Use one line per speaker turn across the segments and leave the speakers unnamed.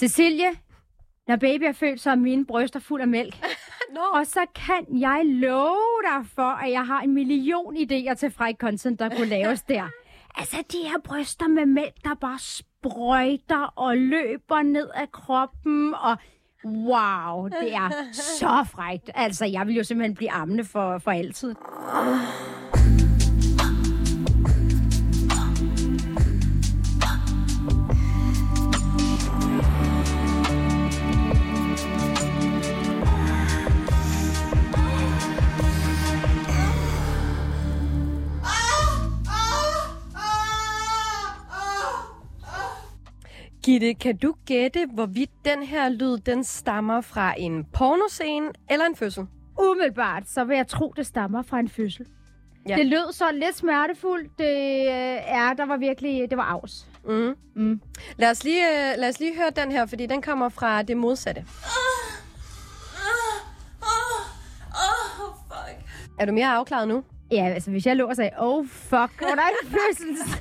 Cecilie, når baby er født, så er mine bryster fuld af mælk.
Nå.
Og så kan jeg love dig for, at jeg har en million idéer til fræk content, der kunne laves der. Altså, de her bryster med mælk, der bare sprøjter og løber ned af kroppen, og wow, det er så frækt. Altså, jeg vil jo simpelthen blive ammende for, for altid.
Gitte, kan du gætte, hvorvidt den her lyd, den stammer fra en pornoscene eller en fødsel?
Umiddelbart, så vil jeg tro, det stammer fra en fødsel.
Ja.
Det lød så lidt smertefuldt. Det øh, er, der var virkelig, det var afs.
Mm.
Mm.
Lad, os lige, øh, lad os lige høre den her, fordi den kommer fra det modsatte. Er du mere afklaret nu?
Ja, altså hvis jeg lå og sagde, oh fuck, under en fødsel, så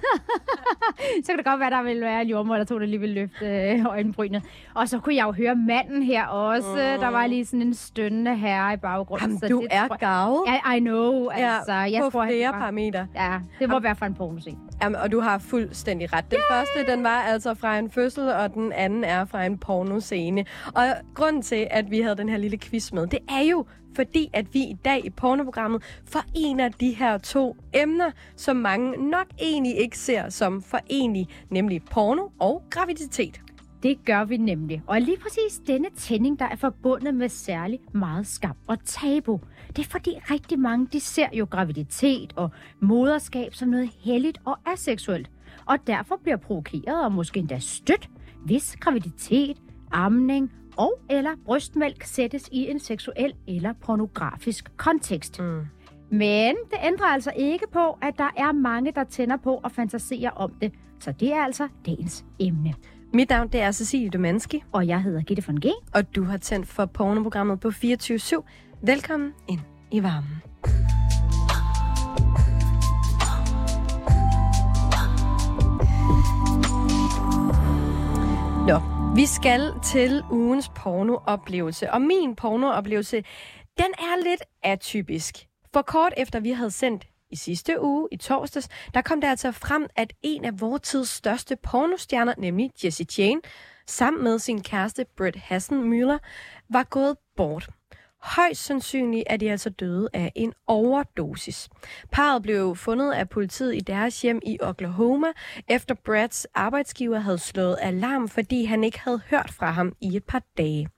så kan det godt være, der ville være en jordmor, der tog det lige vil løfte øh, øjenbrynet. Og så kunne jeg jo høre manden her også.
Mm.
Der var lige sådan en stønnende herre i baggrunden.
Jamen,
så
du
det
er gavet.
Ja, I know. Altså, jeg
på
tror,
flere
var,
parametre.
Ja, det må være fra en pornoscene.
Jamen, og du har fuldstændig ret. Den første, den var altså fra en fødsel, og den anden er fra en pornoscene. Og grunden til, at vi havde den her lille quiz med, det er jo, fordi at vi i dag i pornoprogrammet forener de her to emner, som mange nok egentlig ikke ser som forenlige, nemlig porno og graviditet.
Det gør vi nemlig. Og lige præcis denne tænding, der er forbundet med særlig meget skam og tabu. Det er fordi rigtig mange, de ser jo graviditet og moderskab som noget helligt og aseksuelt. Og derfor bliver provokeret og måske endda stødt, hvis graviditet, amning og eller brystmælk sættes i en seksuel eller pornografisk kontekst.
Mm.
Men det ændrer altså ikke på, at der er mange, der tænder på og fantaserer om det. Så det er altså dagens emne.
Mit navn det er Cecilie Domanski,
Og jeg hedder Gitte von G.
og du har tændt for pornoprogrammet på 24 Velkommen ind i varmen. Nå, vi skal til ugens pornooplevelse. Og min pornooplevelse, den er lidt atypisk. For kort efter vi havde sendt i sidste uge, i torsdags, der kom det altså frem, at en af vores tids største pornostjerner, nemlig Jessie Jane, sammen med sin kæreste Britt Hassenmüller, var gået bort. Højst sandsynligt er de altså døde af en overdosis. Parret blev fundet af politiet i deres hjem i Oklahoma, efter Brads arbejdsgiver havde slået alarm, fordi han ikke havde hørt fra ham i et par dage.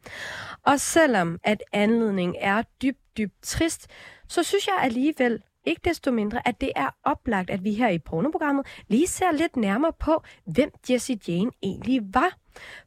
Og selvom at anledningen er dybt, dybt trist, så synes jeg alligevel ikke desto mindre, at det er oplagt, at vi her i pornoprogrammet lige ser lidt nærmere på, hvem Jessie Jane egentlig var.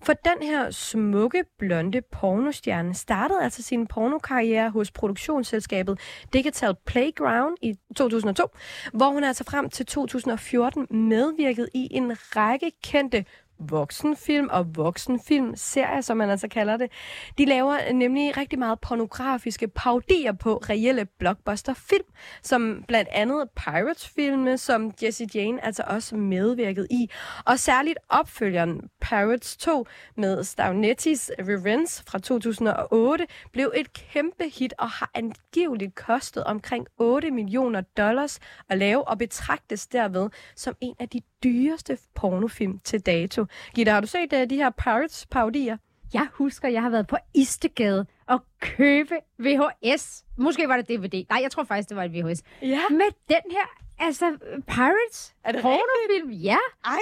For den her smukke, blonde pornostjerne startede altså sin pornokarriere hos produktionsselskabet Digital Playground i 2002, hvor hun altså frem til 2014 medvirkede i en række kendte voksenfilm og voksenfilmserier, som man altså kalder det. De laver nemlig rigtig meget pornografiske paudier på reelle blockbusterfilm, som blandt andet Pirates-filme, som Jessie Jane altså også medvirkede i. Og særligt opfølgeren Pirates 2 med Staunettis Revenge fra 2008 blev et kæmpe hit og har angiveligt kostet omkring 8 millioner dollars at lave og betragtes derved som en af de dyreste pornofilm til dato. Gitte, har du set uh, de her Pirates-paudier?
Jeg husker, jeg har været på Istegade og købe VHS. Måske var det DVD. Nej, jeg tror faktisk, det var et VHS.
Ja.
Med den her, altså Pirates
Er det
pornofilm. Ja,
Ej!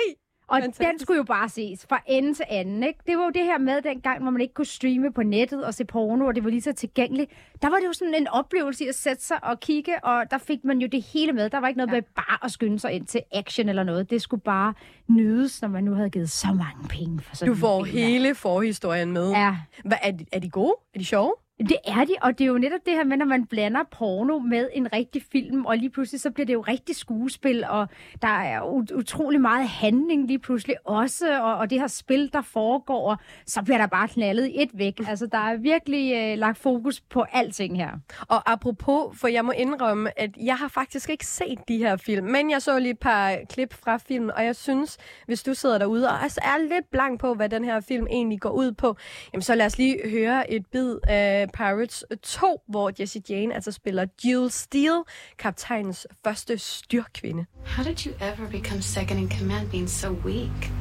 Og
Fantastisk.
den skulle jo bare ses fra ende til anden. Ikke? Det var jo det her med dengang, hvor man ikke kunne streame på nettet og se porno, og det var lige så tilgængeligt. Der var det jo sådan en oplevelse i at sætte sig og kigge, og der fik man jo det hele med. Der var ikke noget ja. med bare at skynde sig ind til action eller noget. Det skulle bare nydes, når man nu havde givet så mange penge for sådan
Du får hele forhistorien med.
Ja,
Hvad, er, de, er de gode? Er de sjove?
Det er de, og det er jo netop det her med, når man blander porno med en rigtig film, og lige pludselig så bliver det jo rigtig skuespil, og der er ut- utrolig meget handling lige pludselig også, og, og det her spil, der foregår, og så bliver der bare knaldet i et væk. Altså, der er virkelig øh, lagt fokus på alting her.
Og apropos, for jeg må indrømme, at jeg har faktisk ikke set de her film, men jeg så lige et par klip fra filmen, og jeg synes, hvis du sidder derude og altså er lidt blank på, hvad den her film egentlig går ud på, jamen så lad os lige høre et bid af Pirates 2, hvor Jesse Jane altså spiller Jill Steele, kaptajnens første styrkvinde.
How did you ever become second in command being so weak?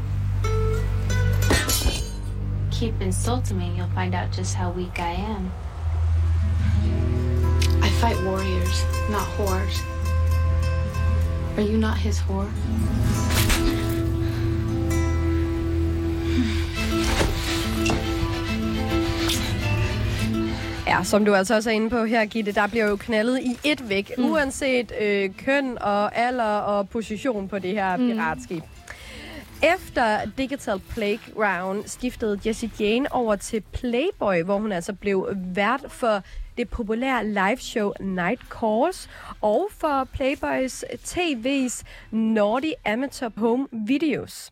Keep insulting me, and you'll find out just how weak I am.
I fight warriors, not whores. Are you not his whore?
Ja, som du altså også er inde på her, Gitte, der bliver jo knaldet i et væk, mm. uanset øh, køn og alder og position på det her piratskib. Efter Digital Playground skiftede Jessie Jane over til Playboy, hvor hun altså blev vært for det populære liveshow Night Calls og for Playboys TV's Naughty Amateur Home Videos.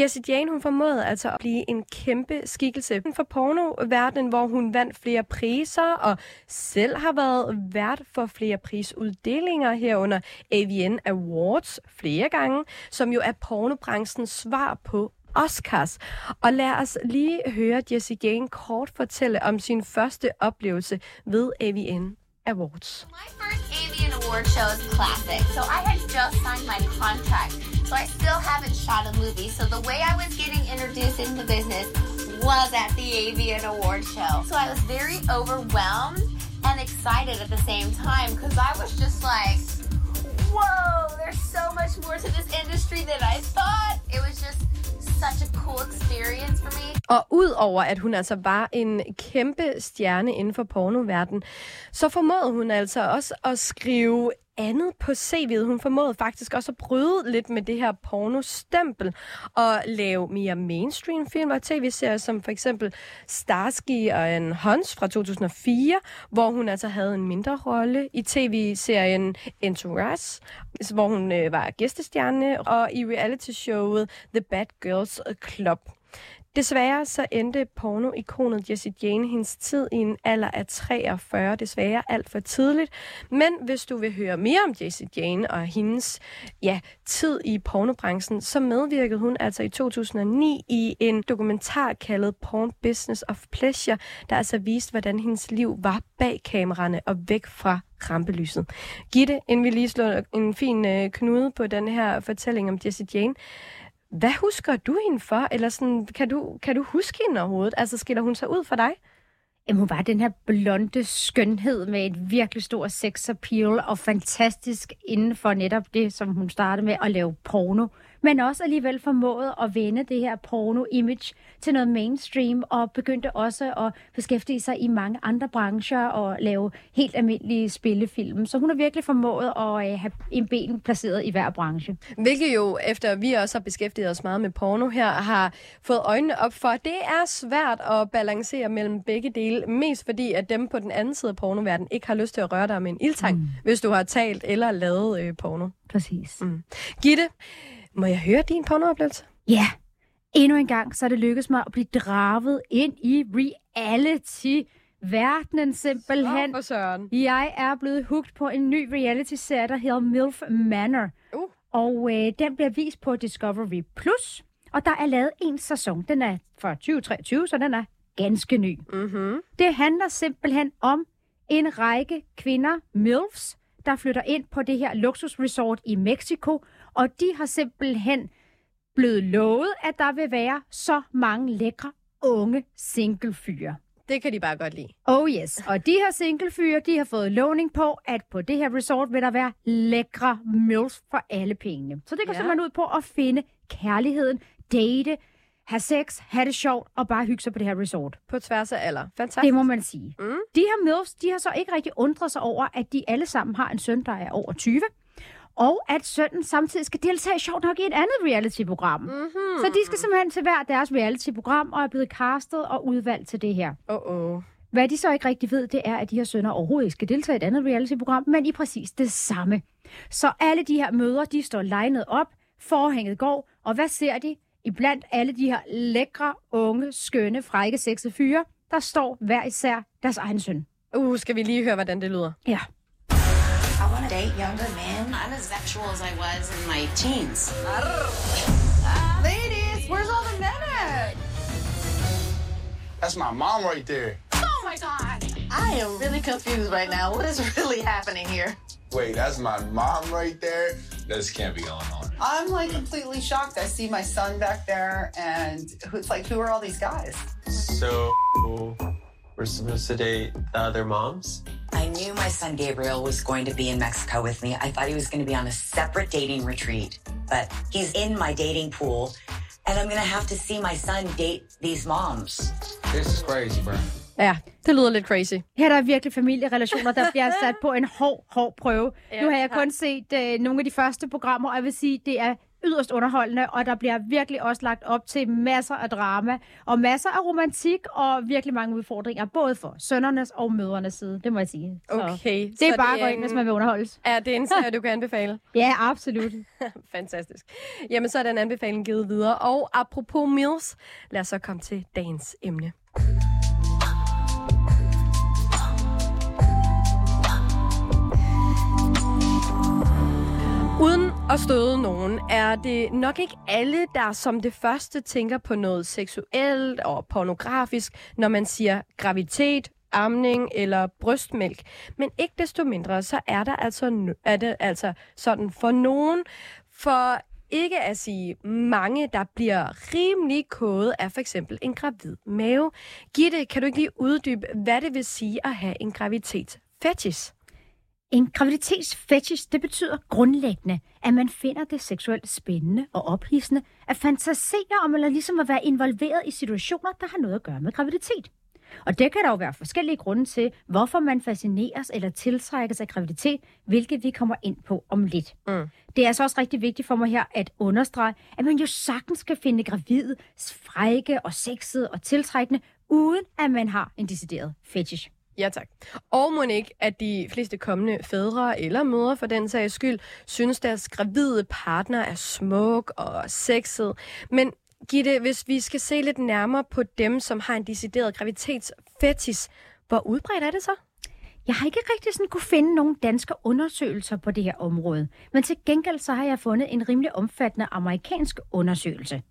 Jessie Jane hun formåede altså at blive en kæmpe skikkelse for pornoverdenen, hvor hun vandt flere priser og selv har været vært for flere prisuddelinger herunder AVN Awards flere gange, som jo er pornobranchens svar på Oscars. Og lad os lige høre Jessie Jane kort fortælle om sin første oplevelse ved AVN Awards.
My first Avian Award show is classic, so I had just signed my contract. So I still haven't shot a movie. So the way I was getting introduced into the business was at the Avian Award show. So I was very overwhelmed and excited at the same time because I was just like, whoa, there's so much more to this industry than I thought. It was just such a cool experience for me.
Og udover at hun altså var en kæmpe stjerne inden for pornoverdenen, så formåede hun altså også at skrive andet på CV'et. Hun formåede faktisk også at bryde lidt med det her pornostempel og lave mere mainstream film og tv-serier, som for eksempel Starsky og en Hans fra 2004, hvor hun altså havde en mindre rolle i tv-serien Entourage, hvor hun øh, var gæstestjerne, og i reality-showet The Bad Girls Club. Desværre så endte pornoikonet Jessie Jane hendes tid i en alder af 43, desværre alt for tidligt. Men hvis du vil høre mere om Jessie Jane og hendes ja, tid i pornobranchen, så medvirkede hun altså i 2009 i en dokumentar kaldet Porn Business of Pleasure, der altså viste, hvordan hendes liv var bag kameraerne og væk fra rampelyset. Gitte, inden vi lige slår en fin øh, knude på den her fortælling om Jessie Jane, hvad husker du hende for? Eller sådan, kan, du, kan du huske hende overhovedet? Altså, skiller hun sig ud for dig?
Jamen, hun var den her blonde skønhed med et virkelig stor sex appeal og fantastisk inden for netop det, som hun startede med at lave porno. Men også alligevel formåede at vende det her porno-image til noget mainstream og begyndte også at beskæftige sig i mange andre brancher og lave helt almindelige spillefilm. Så hun har virkelig formået at øh, have en ben placeret i hver branche.
Hvilket jo, efter vi også har beskæftiget os meget med porno her, har fået øjnene op for, det er svært at balancere mellem begge dele. Mest fordi, at dem på den anden side af pornoverdenen ikke har lyst til at røre dig med en ildtang, mm. hvis du har talt eller lavet øh, porno.
Præcis.
Mm. Gitte, må jeg høre din pornooplevelse?
Ja, endnu en gang så er det lykkedes mig at blive draget ind i reality-verdenen simpelthen.
for søren.
Jeg er blevet hugt på en ny reality-serie, der hedder MILF Manor.
Uh.
Og øh, den bliver vist på Discovery+. Plus. Og der er lavet en sæson. Den er fra 2023, så den er ganske ny.
Mm-hmm.
Det handler simpelthen om en række kvinder, MILFs, der flytter ind på det her luksusresort i Mexico, og de har simpelthen blevet lovet, at der vil være så mange lækre unge singlefyre.
Det kan de bare godt lide.
Oh yes, og de her singlefyre, de har fået lovning på, at på det her resort vil der være lækre MILFs for alle pengene. Så det går
ja.
simpelthen ud på at finde kærligheden, date, have sex, have det sjovt og bare hygge sig på det her resort.
På tværs af alder. Fantastisk.
Det må man sige.
Mm.
De her MILFs, de har så ikke rigtig undret sig over, at de alle sammen har en søn, der er over 20. Og at sønnen samtidig skal deltage sjovt nok i et andet reality-program.
Mm-hmm.
Så de skal simpelthen til hver deres reality-program og er blevet castet og udvalgt til det her.
Oh, oh.
Hvad de så ikke rigtig ved, det er, at de her sønner overhovedet ikke skal deltage i et andet reality-program, men i præcis det samme. Så alle de her møder, de står legnet op, forhænget går, og hvad ser de? Iblandt alle de her lækre, unge, skønne, frække, sexe fyre, der står hver især deres egen søn.
Uh, skal vi lige høre, hvordan det lyder?
Ja.
I want to date younger men.
I'm as sexual as I was in my teens.
Ladies, where's all the men at?
That's my mom right there.
Oh my god! I am really confused right now. What is really happening here?
Wait, that's my mom right there?
This can't be going on.
I'm like completely shocked. I see my son back there, and who- it's like, who are all these guys?
So we're supposed to date the other moms?
I knew my son Gabriel was going to be in Mexico with me. I thought he was going to be on a separate dating retreat, but he's in my dating pool, and I'm going to have to see my son date these moms.
This is crazy, bro.
Ja, det lyder lidt crazy.
Her er der virkelig familierelationer, der bliver sat på en hård, hård prøve.
Ja,
nu har jeg kun set øh, nogle af de første programmer, og jeg vil sige, det er yderst underholdende, og der bliver virkelig også lagt op til masser af drama, og masser af romantik, og virkelig mange udfordringer, både for sønnernes og mødernes side, det må jeg sige. Så
Okay.
det er
så
bare at gå ind, hvis man vil underholdes.
Ja, det er en serie, du kan anbefale.
Ja, absolut.
Fantastisk. Jamen, så er den anbefaling givet videre. Og apropos meals, lad os så komme til dagens emne. Uden at støde nogen, er det nok ikke alle, der som det første tænker på noget seksuelt og pornografisk, når man siger graviditet, amning eller brystmælk. Men ikke desto mindre, så er, der altså, er det altså sådan for nogen, for ikke at sige mange, der bliver rimelig kode af for eksempel en gravid mave. Gitte, kan du ikke lige uddybe, hvad det vil sige at have en graviditetsfetish?
En graviditetsfetish, det betyder grundlæggende, at man finder det seksuelt spændende og ophidsende at fantasere om eller ligesom at være involveret i situationer, der har noget at gøre med graviditet. Og det kan der jo være forskellige grunde til, hvorfor man fascineres eller tiltrækkes af graviditet, hvilket vi kommer ind på om lidt.
Mm.
Det er altså også rigtig vigtigt for mig her at understrege, at man jo sagtens skal finde gravide, frække og sexede og tiltrækkende, uden at man har en decideret fetish.
Ja, tak. Og må ikke, at de fleste kommende fædre eller mødre for den sags skyld, synes deres gravide partner er smuk og sexet. Men Gitte, hvis vi skal se lidt nærmere på dem, som har en decideret graviditetsfetish, hvor udbredt er det så?
Jeg har ikke rigtig sådan kunne finde nogen danske undersøgelser på det her område, men til gengæld så har jeg fundet en rimelig omfattende amerikansk undersøgelse.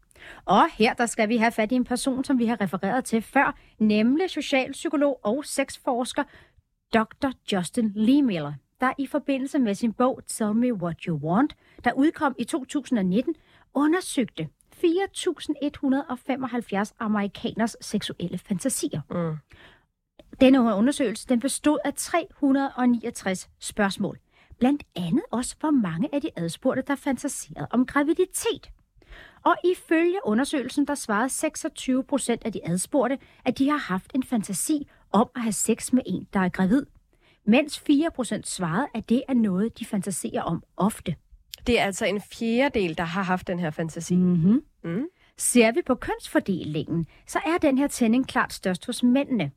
Og her der skal vi have fat i en person, som vi har refereret til før, nemlig socialpsykolog og sexforsker Dr. Justin Lee Miller, der i forbindelse med sin bog Tell Me What You Want, der udkom i 2019, undersøgte 4.175 amerikaners seksuelle fantasier.
Mm.
Denne undersøgelse den bestod af 369 spørgsmål. Blandt andet også, hvor mange af de adspurgte, der fantaserede om graviditet. Og ifølge undersøgelsen, der svarede 26 procent af de adspurgte, at de har haft en fantasi om at have sex med en, der er gravid. Mens 4 procent svarede, at det er noget, de fantaserer om ofte.
Det er altså en fjerdedel, der har haft den her fantasi.
Mm-hmm.
Mm.
Ser vi på kønsfordelingen, så er den her tænding klart størst hos mændene.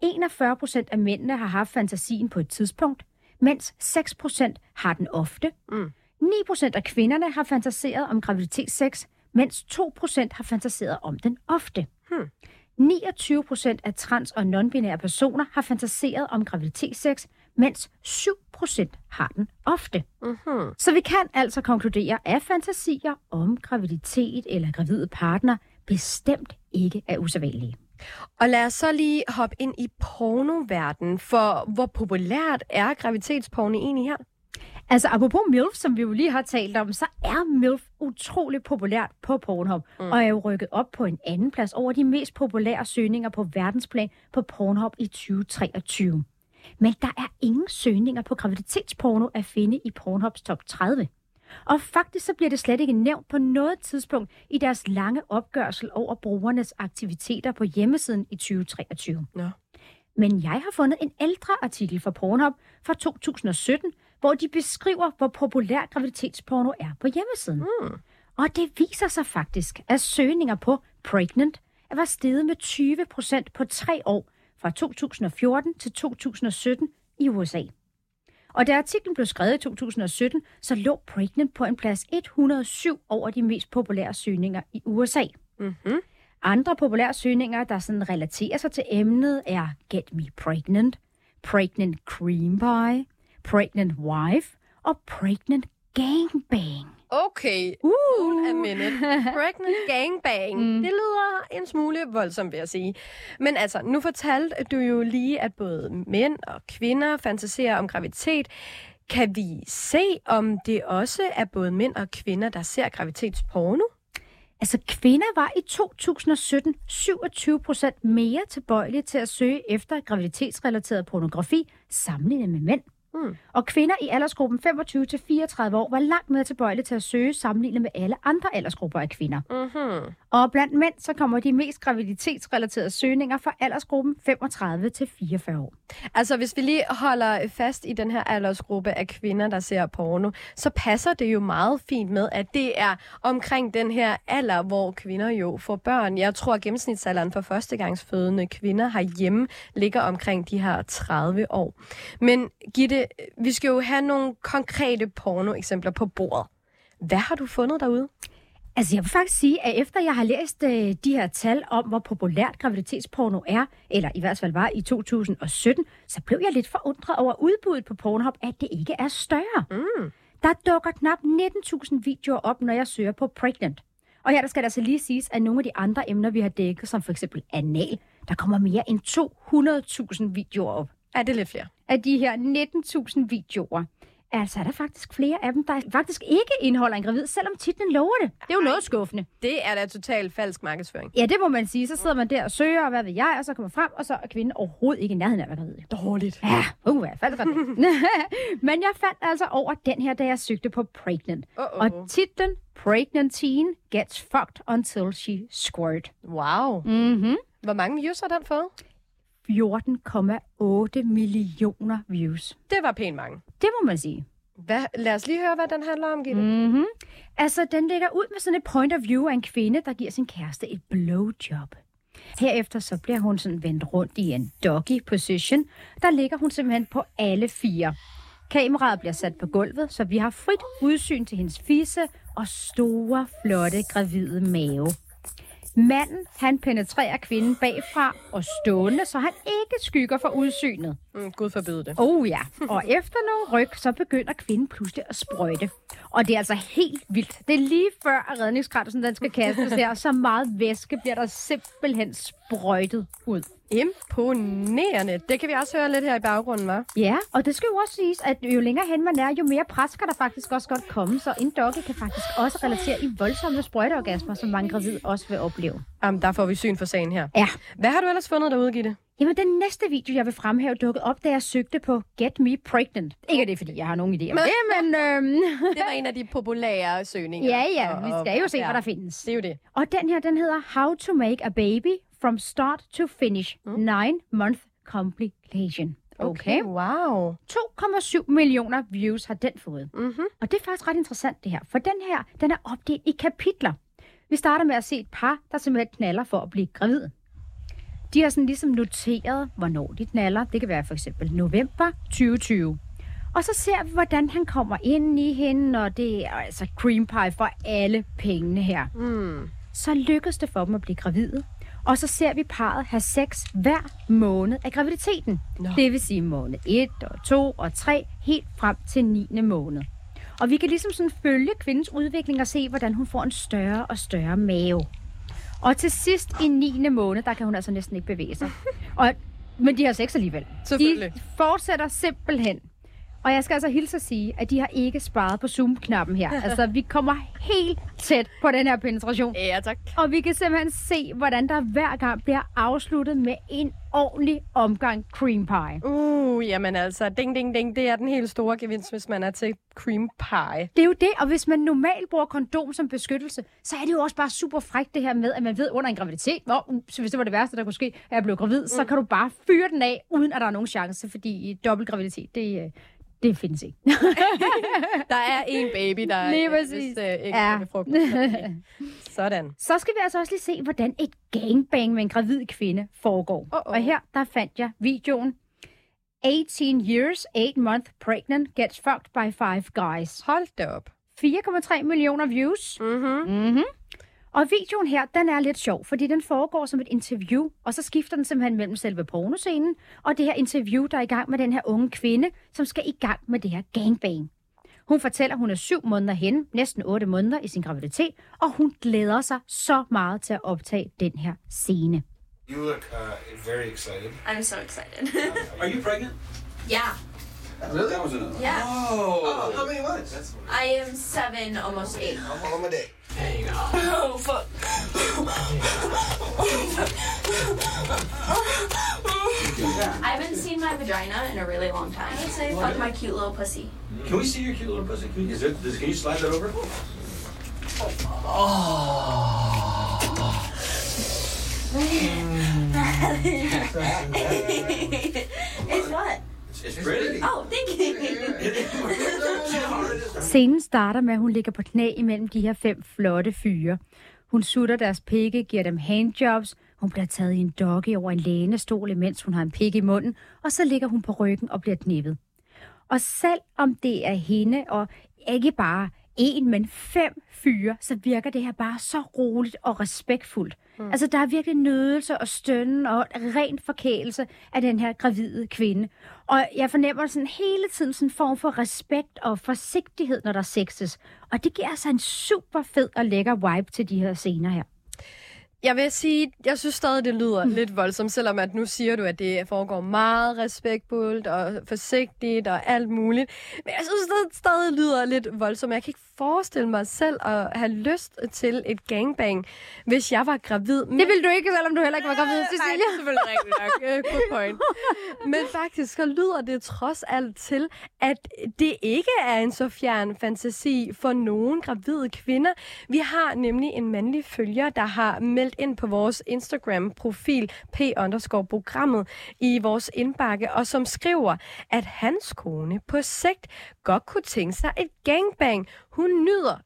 41 procent af mændene har haft fantasien på et tidspunkt, mens 6 procent har den ofte.
Mm.
9 procent af kvinderne har fantaseret om graviditetssex, mens 2 procent har fantaseret om den ofte.
Hmm.
29 procent af trans- og non-binære personer har fantaseret om graviditetssex, mens 7 procent har den ofte.
Mm-hmm.
Så vi kan altså konkludere, at fantasier om graviditet eller gravide partner bestemt ikke er usædvanlige.
Og lad os så lige hoppe ind i pornoverdenen, for hvor populært er graviditetsporno egentlig her?
Altså, apropos MILF, som vi jo lige har talt om, så er MILF utrolig populært på Pornhub, mm. og er jo rykket op på en anden plads over de mest populære søgninger på verdensplan på Pornhub i 2023. Men der er ingen søgninger på graviditetsporno at finde i Pornhubs top 30. Og faktisk så bliver det slet ikke nævnt på noget tidspunkt i deres lange opgørsel over brugernes aktiviteter på hjemmesiden i 2023.
Nå.
Men jeg har fundet en ældre artikel fra Pornhub fra 2017, hvor de beskriver, hvor populær graviditetsporno er på hjemmesiden.
Mm.
Og det viser sig faktisk, at søgninger på pregnant var steget med 20 procent på tre år, fra fra 2014 til 2017 i USA. Og da artiklen blev skrevet i 2017, så lå Pregnant på en plads 107 over de mest populære søgninger i USA.
Mm-hmm.
Andre populære søgninger, der sådan relaterer sig til emnet, er Get Me Pregnant, Pregnant Cream Pie, Pregnant Wife og Pregnant Gangbang.
Okay, uh. a minute. Pregnant gangbang. Mm. Det lyder en smule voldsomt, vil jeg sige. Men altså, nu fortalte du jo lige, at både mænd og kvinder fantaserer om graviditet. Kan vi se, om det også er både mænd og kvinder, der ser graviditetsporno?
Altså, kvinder var i 2017 27 procent mere tilbøjelige til at søge efter graviditetsrelateret pornografi sammenlignet med mænd.
Mm.
Og kvinder i aldersgruppen 25-34 år var langt mere tilbøjelige til at søge sammenlignet med alle andre aldersgrupper af kvinder.
Mm-hmm.
Og blandt mænd så kommer de mest graviditetsrelaterede søgninger fra aldersgruppen 35-44 år.
Altså, hvis vi lige holder fast i den her aldersgruppe af kvinder, der ser porno, så passer det jo meget fint med, at det er omkring den her alder, hvor kvinder jo får børn. Jeg tror, at gennemsnitsalderen for førstegangsfødende kvinder herhjemme ligger omkring de her 30 år. Men Gitte, vi skal jo have nogle konkrete porno-eksempler på bordet. Hvad har du fundet derude?
Altså, jeg vil faktisk sige, at efter jeg har læst øh, de her tal om, hvor populært graviditetsporno er, eller i hvert fald var i 2017, så blev jeg lidt forundret over udbuddet på Pornhub, at det ikke er større.
Mm.
Der dukker knap 19.000 videoer op, når jeg søger på Pregnant. Og her der skal der altså lige siges, at nogle af de andre emner, vi har dækket, som for eksempel anal, der kommer mere end 200.000 videoer op.
Er det lidt flere?
Af de her 19.000 videoer, altså er der faktisk flere af dem, der faktisk ikke indeholder en gravid, selvom titlen lover det. Det er jo noget skuffende.
Det er da totalt falsk markedsføring.
Ja, det må man sige. Så sidder man der og søger, og hvad ved jeg, og så kommer frem, og så er kvinden overhovedet ikke i nærheden af at være gravid.
Dårligt.
Ja, uh, hvad faldt Men jeg fandt altså over den her, da jeg søgte på Pregnant.
Uh-oh.
Og titlen Pregnant Teen Gets Fucked Until She Squirt.
Wow.
Mm-hmm.
Hvor mange views har den fået?
14,8 millioner views.
Det var pænt mange.
Det må man sige.
Hvad? Lad os lige høre, hvad den handler om, Gitte.
Mm-hmm. Altså, den lægger ud med sådan et point of view af en kvinde, der giver sin kæreste et blowjob. Herefter så bliver hun sådan vendt rundt i en doggy position. Der ligger hun simpelthen på alle fire. Kameraet bliver sat på gulvet, så vi har frit udsyn til hendes fisse og store, flotte, gravide mave. Manden, han penetrerer kvinden bagfra og stående, så han ikke skygger for udsynet.
Mm, Gud forbyde det.
Oh ja, og efter nogle ryg, så begynder kvinden pludselig at sprøjte. Og det er altså helt vildt. Det er lige før, at den skal kastes her, så meget væske bliver der simpelthen sprøjtet ud.
Imponerende. Det kan vi også høre lidt her i baggrunden, hva'?
Ja, og det skal jo også siges, at jo længere hen man er, jo mere pres kan der faktisk også godt komme. Så en dogge kan faktisk også relatere i voldsomme sprøjteorgasmer, som mange gravide også vil opleve.
Jamen, der får vi syn for sagen her.
Ja.
Hvad har du ellers fundet derude, Gitte?
Jamen, den næste video, jeg vil fremhæve, dukkede op, da jeg søgte på Get Me Pregnant. Ikke at det er, fordi jeg har nogen idé om det, men... Øhm...
Det var en af de populære søgninger.
Ja, ja,
Og-
vi skal jo se,
ja.
hvad der findes.
Det er jo det.
Og den her, den hedder How to Make a Baby from Start to Finish. Mm. Nine Month Complication.
Okay, wow.
2,7 millioner views har den fået.
Mm-hmm.
Og det er faktisk ret interessant, det her. For den her, den er opdelt i kapitler. Vi starter med at se et par, der simpelthen knaller for at blive gravid. De har sådan ligesom noteret, hvornår de knaller. Det kan være for eksempel november 2020. Og så ser vi, hvordan han kommer ind i hende, og det er altså cream pie for alle pengene her.
Mm.
Så lykkes det for dem at blive gravide. Og så ser vi parret have sex hver måned af graviditeten.
Nå.
Det vil sige måned 1 og 2 og 3, helt frem til 9. måned. Og vi kan ligesom sådan følge kvindens udvikling og se, hvordan hun får en større og større mave. Og til sidst i 9. måned, der kan hun altså næsten ikke bevæge sig. Og, men de har sex alligevel. De fortsætter simpelthen. Og jeg skal altså hilse at sige, at de har ikke sparet på zoom-knappen her. Altså, vi kommer helt tæt på den her penetration.
Ja, tak.
Og vi kan simpelthen se, hvordan der hver gang bliver afsluttet med en ordentlig omgang cream pie.
Uh, jamen altså, ding, ding, ding, det er den helt store gevinst, hvis man er til cream pie.
Det er jo det, og hvis man normalt bruger kondom som beskyttelse, så er det jo også bare super frækt det her med, at man ved under en graviditet, Nå, uh, så hvis det var det værste, der kunne ske, at jeg blev gravid, mm. så kan du bare fyre den af, uden at der er nogen chance, fordi dobbelt graviditet, det, øh, Det findes ikke.
Der er en baby, der
Lige
er
præcis.
øh, ikke
Ja.
ja. Sådan.
Så skal vi altså også lige se, hvordan et gangbang med en gravid kvinde foregår.
Uh-oh.
Og her, der fandt jeg videoen. 18 years, 8 month pregnant, gets fucked by five guys.
Hold da op.
4,3 millioner views.
Mm-hmm.
Mm-hmm. Og videoen her, den er lidt sjov, fordi den foregår som et interview, og så skifter den simpelthen mellem selve pornoscenen og det her interview, der er i gang med den her unge kvinde, som skal i gang med det her gangbang. Hun fortæller, at hun er syv måneder henne, næsten otte måneder i sin graviditet, og hun glæder sig så meget til at optage den her scene.
You look uh, very excited.
I'm so excited.
Are you pregnant?
yeah.
Really? That was another.
Yeah.
Oh. oh, how many months?
I am seven, almost eight.
I'm on my day.
There you go.
Oh, fuck. I haven't seen my vagina in a really long time. I would say fuck my cute little pussy.
Can we see your cute little pussy? Can, you, is there, does, can you slide that over? Oh. Mm.
it's what?
It's pretty.
Oh, thank you.
Scenen starter med, at hun ligger på knæ imellem de her fem flotte fyre. Hun sutter deres pikke, giver dem handjobs. Hun bliver taget i en dogge over en lænestol, imens hun har en pik i munden. Og så ligger hun på ryggen og bliver knippet. Og selv om det er hende, og ikke bare en, men fem fyre, så virker det her bare så roligt og respektfuldt. Mm. Altså, der er virkelig nydelse og stønnen og ren forkælelse af den her gravide kvinde. Og jeg fornemmer sådan hele tiden sådan en form for respekt og forsigtighed, når der sexes. Og det giver altså en super fed og lækker vibe til de her scener her.
Jeg vil sige, jeg synes stadig, det lyder mm. lidt voldsomt, selvom at nu siger du, at det foregår meget respektfuldt og forsigtigt og alt muligt. Men jeg synes stadig, stadig det lyder lidt voldsomt. Jeg kan ikke forestille mig selv at have lyst til et gangbang, hvis jeg var gravid. Men...
Det ville du ikke, selvom du heller ikke var gravid,
Nej,
Cecilia.
det er selvfølgelig rigtigt nok. Uh, good point. Men faktisk så lyder det trods alt til, at det ikke er en så fjern fantasi for nogen gravide kvinder. Vi har nemlig en mandlig følger, der har meldt ind på vores Instagram-profil p-programmet i vores indbakke, og som skriver, at hans kone på sigt godt kunne tænke sig et gangbang. Hun nyder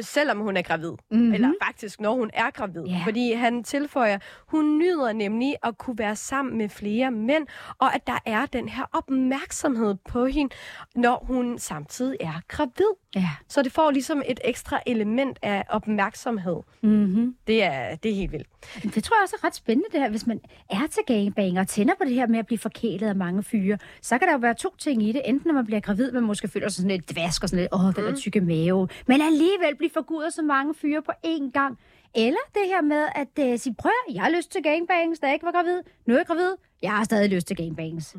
selvom hun er gravid.
Mhm.
Mm-hmm. Eller faktisk, når hun er gravid.
Ja.
Fordi han tilføjer, hun nyder nemlig at kunne være sammen med flere mænd, og at der er den her opmærksomhed på hende, når hun samtidig er gravid.
Ja.
Så det får ligesom et ekstra element af opmærksomhed.
Mm-hmm.
Det er, det er helt vildt.
Det tror jeg også er ret spændende, det her. Hvis man er til gangbang og tænder på det her med at blive forkælet af mange fyre, så kan der jo være to ting i det. Enten når man bliver gravid, man måske føler sig sådan lidt dvask og sådan lidt, åh, den der tykke mave. Men alligevel blive forgudet så mange fyre på én gang. Eller det her med at uh, sige, prøv jeg har lyst til gangbangs, da jeg ikke var gravid. Nu er jeg gravid. Jeg har stadig lyst til gangbangs.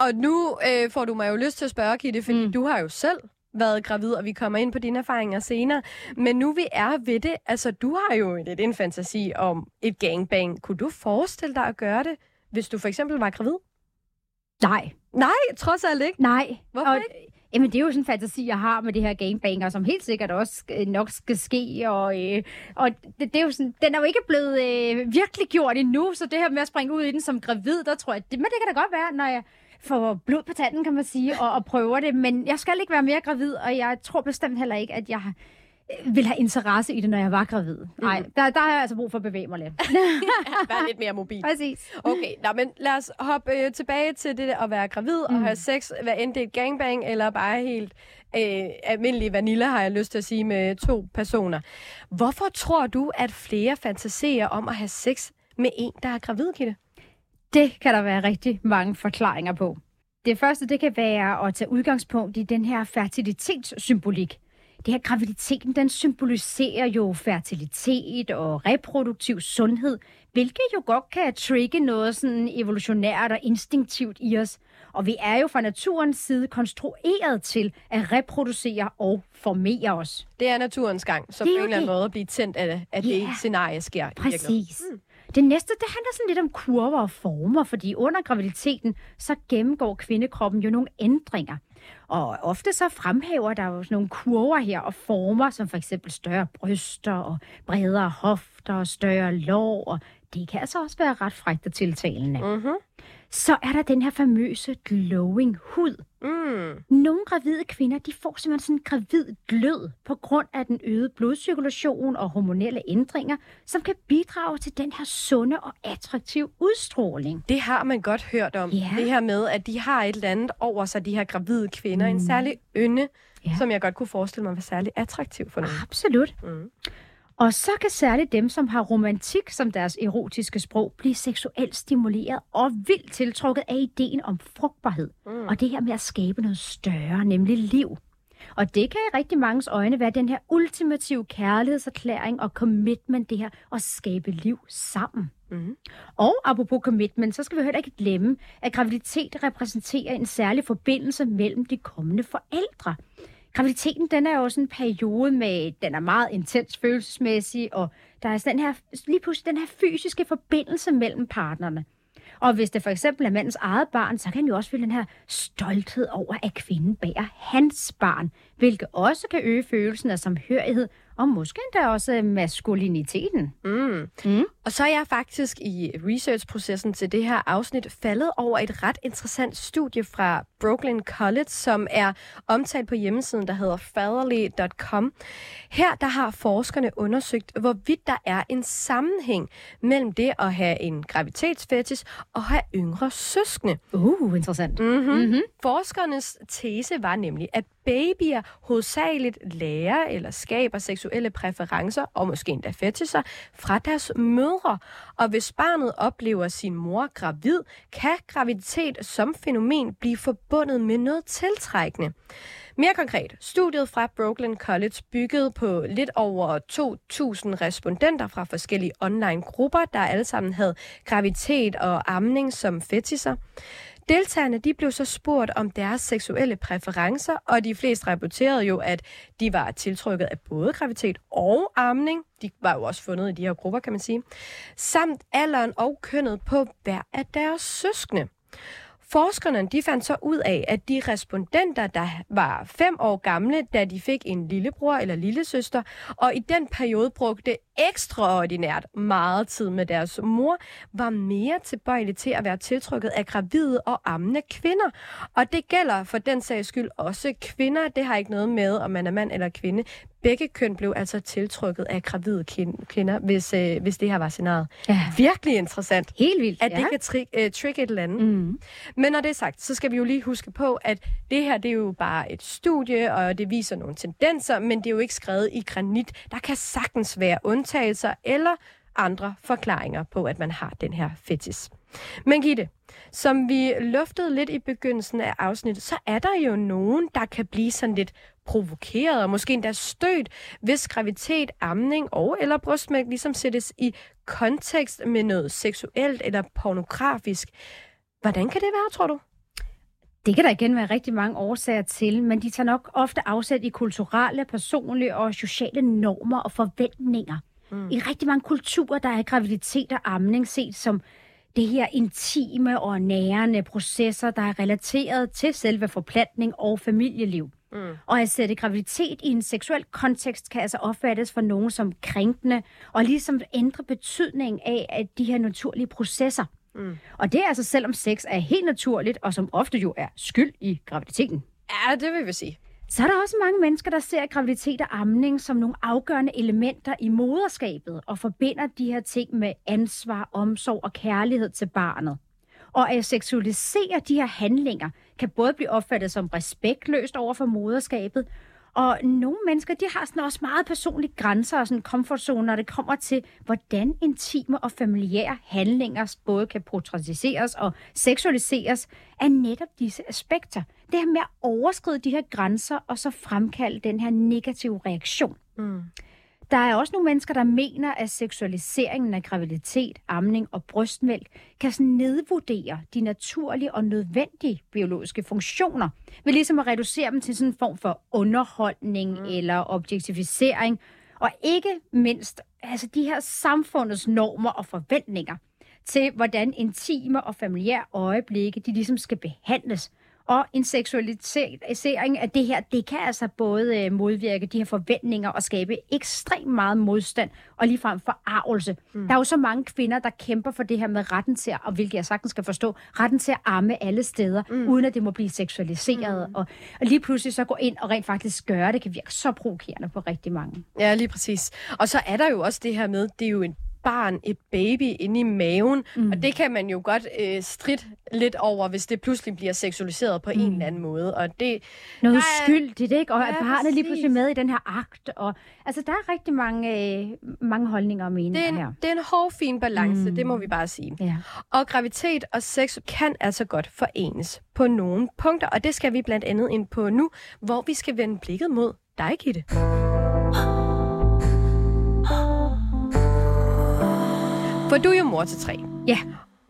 Og nu øh, får du mig jo lyst til at spørge, Gitte, fordi mm. du har jo selv været gravid, og vi kommer ind på dine erfaringer senere. Men nu vi er ved det, altså du har jo lidt en fantasi om et gangbang. Kunne du forestille dig at gøre det, hvis du for eksempel var gravid?
Nej.
Nej, trods alt ikke.
Nej.
Hvorfor
og,
ikke?
Jamen, det er jo sådan en fantasi, jeg har med det her gamebanger, som helt sikkert også øh, nok skal ske. Og, øh, og det, det er jo sådan, den er jo ikke blevet øh, virkelig gjort endnu, så det her med at springe ud i den som gravid, der tror jeg, det, men det kan da godt være, når jeg får blod på tanden, kan man sige, og, og prøver det. Men jeg skal ikke være mere gravid, og jeg tror bestemt heller ikke, at jeg har vil have interesse i det, når jeg var gravid. Nej, der, der har jeg altså brug for at bevæge mig lidt.
Være lidt mere mobil.
Præcis.
Okay, nå, men lad os hoppe øh, tilbage til det at være gravid mm. og have sex, hvad end det er et gangbang, eller bare helt øh, almindelig vanilla, har jeg lyst til at sige, med to personer. Hvorfor tror du, at flere fantaserer om at have sex med en, der er gravid, Gitte?
Det kan der være rigtig mange forklaringer på. Det første, det kan være at tage udgangspunkt i den her fertilitetssymbolik. Det her graviditeten, den symboliserer jo fertilitet og reproduktiv sundhed, hvilket jo godt kan trigge noget sådan evolutionært og instinktivt i os. Og vi er jo fra naturens side konstrueret til at reproducere og formere os.
Det er naturens gang, så
Det er
på en eller anden måde at blive tændt af det, at
Ja.
det scenarie sker.
Præcis. Mm. Det næste, det handler sådan lidt om kurver og former, fordi under graviditeten, så gennemgår kvindekroppen jo nogle ændringer. Og ofte så fremhæver der jo sådan nogle kurver her og former, som for eksempel større bryster og bredere hofter og større lår og det kan altså også være ret frægt og tiltalende.
Mm-hmm.
Så er der den her famøse glowing hud.
Mm.
Nogle gravide kvinder, de får simpelthen sådan en gravid glød på grund af den øgede blodcirkulation og hormonelle ændringer, som kan bidrage til den her sunde og attraktive udstråling.
Det har man godt hørt om.
Ja.
Det her med, at de har et eller andet over sig, de her gravide kvinder. Mm. En særlig ynde,
Ja.
som jeg godt kunne forestille mig var særlig attraktiv for nogen.
Absolut.
Mm.
Og så kan særligt dem, som har romantik som deres erotiske sprog, blive seksuelt stimuleret og vildt tiltrukket af ideen om frugtbarhed. Mm. Og det her med at skabe noget større, nemlig liv. Og det kan i rigtig manges øjne være den her ultimative kærlighedserklæring og commitment, det her at skabe liv sammen.
Mm.
Og apropos commitment, så skal vi heller ikke glemme, at graviditet repræsenterer en særlig forbindelse mellem de kommende forældre. Graviditeten, den er jo sådan en periode med, den er meget intens følelsesmæssig, og der er sådan den her, lige pludselig den her fysiske forbindelse mellem partnerne. Og hvis det for eksempel er mandens eget barn, så kan han jo også føle den her stolthed over, at kvinden bærer hans barn, hvilket også kan øge følelsen af samhørighed, og måske endda også maskuliniteten.
Mm.
Mm.
Og så er jeg faktisk i researchprocessen til det her afsnit faldet over et ret interessant studie fra Brooklyn College, som er omtalt på hjemmesiden, der hedder fatherly.com. Her der har forskerne undersøgt, hvorvidt der er en sammenhæng mellem det at have en graviditetsfetis og have yngre søskende.
Uh, interessant.
Mm-hmm.
Mhm.
Forskernes tese var nemlig, at babyer hovedsageligt lærer eller skaber seksuelle præferencer, og måske endda fetisser, fra deres mødre. Og hvis barnet oplever sin mor gravid, kan graviditet som fænomen blive forbundet med noget tiltrækkende. Mere konkret, studiet fra Brooklyn College byggede på lidt over 2.000 respondenter fra forskellige online-grupper, der alle sammen havde gravitet og amning som fetisser. Deltagerne de blev så spurgt om deres seksuelle præferencer, og de fleste rapporterede jo, at de var tiltrykket af både gravitet og amning. De var jo også fundet i de her grupper, kan man sige. Samt alderen og kønnet på hver af deres søskende. Forskerne de fandt så ud af, at de respondenter, der var fem år gamle, da de fik en lillebror eller lillesøster, og i den periode brugte ekstraordinært meget tid med deres mor, var mere tilbøjelige til at være tiltrykket af gravide og ammende kvinder. Og det gælder for den sags skyld også kvinder. Det har ikke noget med, om man er mand eller kvinde. Begge køn blev altså tiltrykket af gravide kvinder, hvis, øh, hvis det her var scenariet.
Ja.
Virkelig interessant.
Helt vildt,
At det
ja.
kan tri- øh, trigge et eller andet.
Mm.
Men når det er sagt, så skal vi jo lige huske på, at det her det er jo bare et studie, og det viser nogle tendenser, men det er jo ikke skrevet i granit. Der kan sagtens være undtagelser eller andre forklaringer på, at man har den her fetis. Men Gitte, som vi luftede lidt i begyndelsen af afsnittet, så er der jo nogen, der kan blive sådan lidt provokeret og måske endda stødt, hvis graviditet, amning og eller brystmælk ligesom sættes i kontekst med noget seksuelt eller pornografisk. Hvordan kan det være, tror du?
Det kan der igen være rigtig mange årsager til, men de tager nok ofte afsæt i kulturelle, personlige og sociale normer og forventninger. Mm. I rigtig mange kulturer, der er graviditet og amning set som det her intime og nærende processer, der er relateret til selve forplantning og familieliv.
Mm.
Og at sætte graviditet i en seksuel kontekst kan altså opfattes for nogen som krænkende, og ligesom ændre betydningen af at de her naturlige processer.
Mm.
Og det er altså selvom sex er helt naturligt, og som ofte jo er skyld i graviditeten.
Ja, det vil vi sige.
Så er der også mange mennesker, der ser graviditet og amning som nogle afgørende elementer i moderskabet, og forbinder de her ting med ansvar, omsorg og kærlighed til barnet. Og at seksualisere de her handlinger kan både blive opfattet som respektløst over for moderskabet, og nogle mennesker, de har sådan også meget personlige grænser og sådan komfortzone, når det kommer til, hvordan intime og familiære handlinger både kan portrættiseres og seksualiseres af netop disse aspekter. Det her med at overskride de her grænser og så fremkalde den her negative reaktion.
Mm.
Der er også nogle mennesker, der mener, at seksualiseringen af graviditet, amning og brystmælk kan sådan nedvurdere de naturlige og nødvendige biologiske funktioner, ved ligesom at reducere dem til sådan en form for underholdning mm. eller objektificering, og ikke mindst altså de her samfundets normer og forventninger til, hvordan intime og familiære øjeblikke, de ligesom skal behandles, Og en seksualisering af det her, det kan altså både øh, modvirke de her forventninger og skabe ekstremt meget modstand og ligefrem forarvelse. Mm. Der er jo så mange kvinder, der kæmper for det her med retten til, og hvilket jeg sagtens skal forstå, retten til at amme alle steder, mm. uden at det må blive seksualiseret. Mm. Og, og lige pludselig så gå ind og rent faktisk gøre det, kan virke så provokerende på rigtig mange.
Ja, lige præcis. Og så er der jo også det her med, det er jo en barn, et baby inde i maven, mm. og det kan man jo godt øh, stridt lidt over, hvis det pludselig bliver seksualiseret på mm. en eller anden måde. Og det,
Noget
der er-
skyldigt, ikke? Og
Ja,
at barnet lige pludselig
præcis.
med i den her akt. Og, altså, der er rigtig mange, øh, mange holdninger og
det,
meninger
er en,
her.
det er en hård, fin balance,
Mm.
det må vi bare sige.
Ja.
Og graviditet og sex kan altså godt forenes på nogle punkter, og det skal vi blandt andet ind på nu, hvor vi skal vende blikket mod dig, Gitte. For du er jo mor til tre.
Ja.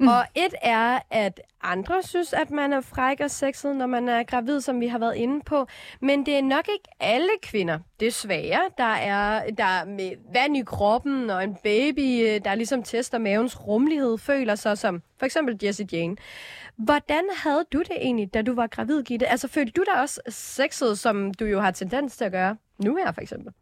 Mm. Og et er, at andre synes, at man er fræk og sexet, når man er gravid, som vi har været inde på. Men det er nok ikke alle kvinder, desværre, der er, der er med vand i kroppen og en baby, der ligesom tester mavens rummelighed, føler sig som for eksempel Jessie Jane. Hvordan havde du det egentlig, da du var gravid, Gitte? Altså, følte du dig også sexet, som du jo har tendens til at gøre nu her, for eksempel?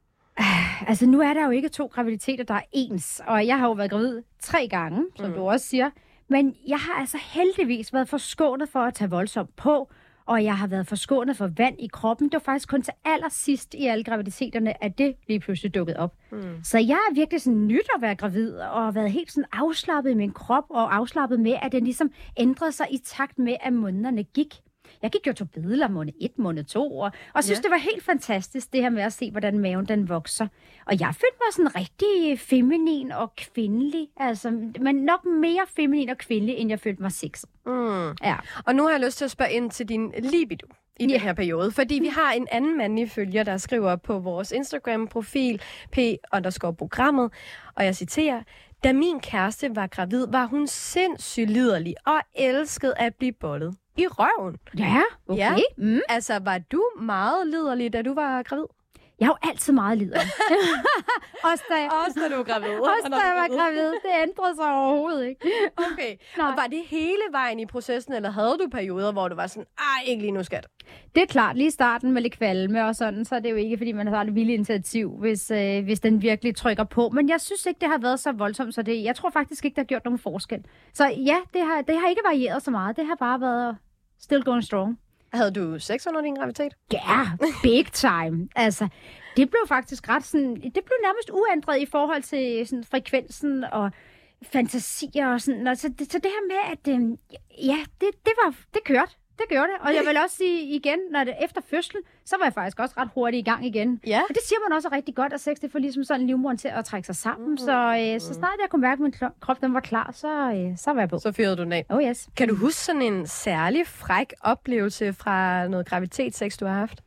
Altså, nu er der jo ikke to graviditeter, der er ens. Og jeg har jo været gravid tre gange, som
Mm.
du også siger. Men jeg har altså heldigvis været forskånet for at tage voldsomt på. Og jeg har været forskånet for vand i kroppen. Det var faktisk kun til allersidst i alle graviditeterne, at det lige pludselig dukkede op.
Mm.
Så jeg er virkelig sådan nyt at være gravid, og har været helt sådan afslappet i min krop, og afslappet med, at den ligesom ændrede sig i takt med, at månederne gik. Jeg gik jo til billeder måned 1, måned 2, og, og synes,
Ja.
det var helt fantastisk, det her med at se, hvordan maven den vokser. Og jeg følte mig sådan rigtig feminin og kvindelig, altså, men nok mere feminin og kvindelig, end jeg følte mig sexet.
Mm.
Ja.
Og nu har jeg lyst til at spørge ind til din libido i yeah. den her periode, fordi vi har en anden mandlig følger, der skriver på vores Instagram-profil, p underscore programmet, og jeg citerer, da min kæreste var gravid, var hun sindssygt liderlig og elskede at blive bollet i røven.
Ja, okay.
Ja.
Mm.
Altså, var du meget liderlig, da du var gravid?
Jeg er jo altid meget liderlig. også, da jeg,
Også da du var gravid.
også da jeg var gravid. Det ændrede sig overhovedet ikke.
Okay. Og var det hele vejen i processen, eller havde du perioder, hvor du var sådan, ej, ikke lige nu, skat?
Det er klart, lige i starten med lidt kvalme og sådan, så er det jo ikke, fordi man har et vildt initiativ, hvis, øh, hvis den virkelig trykker på. Men jeg synes ikke, det har været så voldsomt, så det, jeg tror faktisk ikke, det har gjort nogen forskel. Så ja, det har, det har ikke varieret så meget. Det har bare været still going strong.
Havde du sex under din graviditet?
Ja, big time. Altså, det blev faktisk ret sådan, det blev nærmest uændret i forhold til sådan, frekvensen og fantasier og sådan. Og så, det, så det her med, at øh, ja, det, det, var, det kørte. Det gjorde det. Og jeg vil også sige igen, når det efter fødslen, så var jeg faktisk også ret hurtigt i gang igen.
Ja.
Og det siger man også rigtig godt, at sex det får ligesom sådan livmoren til at trække sig sammen. Mm. Så, øh, så snart jeg kunne mærke, at min krop den var klar, så, øh, så var jeg på.
Så fyrede du den af.
Oh yes.
Kan du huske sådan en særlig fræk oplevelse fra noget graviditetssex, du har haft?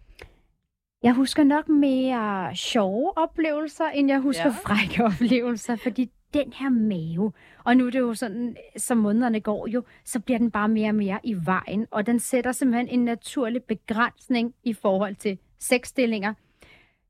Jeg husker nok mere sjove oplevelser, end jeg husker
ja.
frække oplevelser, fordi den her mave, og nu er det jo sådan, som månederne går jo, så bliver den bare mere og mere i vejen, og den sætter simpelthen en naturlig begrænsning i forhold til sexstillinger.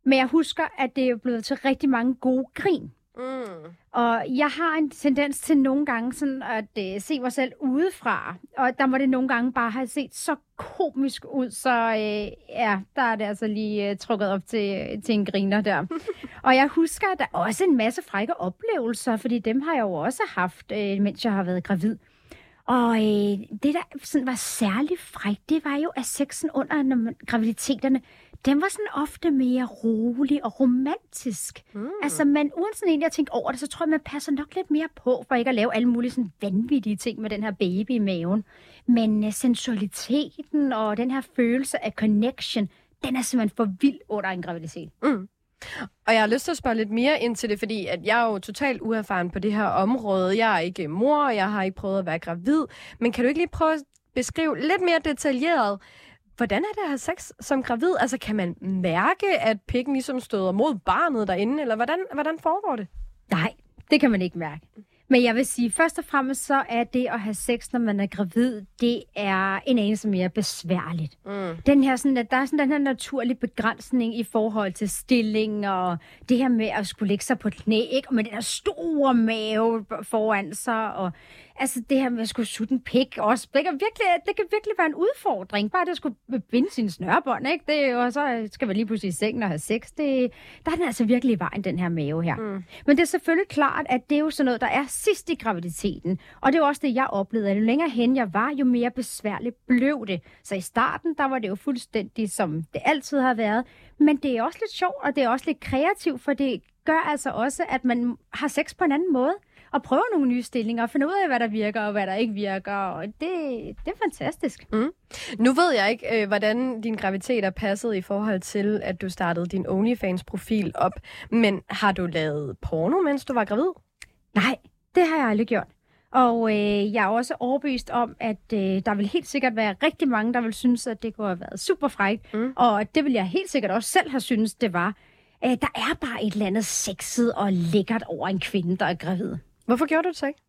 Men jeg husker, at det er blevet til rigtig mange gode grin.
Mm.
Og jeg har en tendens til nogle gange sådan at øh, se mig selv udefra. Og der må det nogle gange bare have set så komisk ud, så øh, ja, der er det altså lige øh, trukket op til, til en griner der. og jeg husker, at der er også en masse frække oplevelser, fordi dem har jeg jo også haft, øh, mens jeg har været gravid. Og øh, det, der sådan var særlig frækt, det var jo, at sexen under når man- graviditeterne, den var sådan ofte mere rolig og romantisk. Mm. Altså, man, uden sådan egentlig at tænke over det, så tror jeg, man passer nok lidt mere på, for ikke at lave alle mulige sådan vanvittige ting med den her baby i maven. Men uh, sensualiteten og den her følelse af connection, den er simpelthen for vild under en graviditet.
Mm. Og jeg har lyst til at spørge lidt mere ind til det, fordi at jeg er jo totalt uerfaren på det her område. Jeg er ikke mor, og jeg har ikke prøvet at være gravid. Men kan du ikke lige prøve at beskrive lidt mere detaljeret, hvordan er det at have sex som gravid? Altså, kan man mærke, at pikken ligesom støder mod barnet derinde, eller hvordan, hvordan foregår det?
Nej, det kan man ikke mærke. Men jeg vil sige, først og fremmest så er det at have sex, når man er gravid, det er en anelse mere besværligt.
Mm.
Den her, sådan, at der er sådan den her naturlige begrænsning i forhold til stilling, og det her med at skulle lægge sig på knæ, ikke? og med den her store mave foran sig, og altså det her med at skulle sutte en pik også, det kan virkelig, det kan virkelig være en udfordring. Bare det at skulle binde sine snørbånd, ikke? Det, og så skal man lige pludselig i sengen og have sex. Det, der er den altså virkelig i vejen, den her mave her. Mm. Men det er selvfølgelig klart, at det er jo sådan noget, der er sidst i graviditeten. Og det jo også det, jeg oplevede. At jo længere hen jeg var, jo mere besværligt blev det. Så i starten, der var det jo fuldstændig, som det altid har været. Men det er også lidt sjovt, og det er også lidt kreativt, for det gør altså også, at man har sex på en anden måde og prøver nogle nye stillinger og finder ud af, hvad der virker og hvad der ikke virker. Og det, det er fantastisk.
Mm. Nu ved jeg ikke, øh, hvordan din graviditet er passet i forhold til, at du startede din OnlyFans-profil op. Men har du lavet porno, mens du var gravid?
Nej, det har jeg aldrig gjort. Og øh, jeg er også overbevist om, at øh, der vil helt sikkert være rigtig mange, der vil synes, at det kunne have været super frækt. Mm. Og det vil jeg helt sikkert også selv have synes, det var. Øh, der er bare et eller andet sexet og lækkert over en kvinde, der er gravid.
Hvorfor gjorde du det så ikke?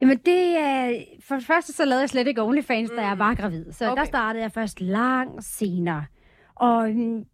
Jamen det er... For det første så lavede jeg slet ikke OnlyFans, mm. da jeg var gravid. Så
Okay.
der startede jeg først langt senere. Og mm,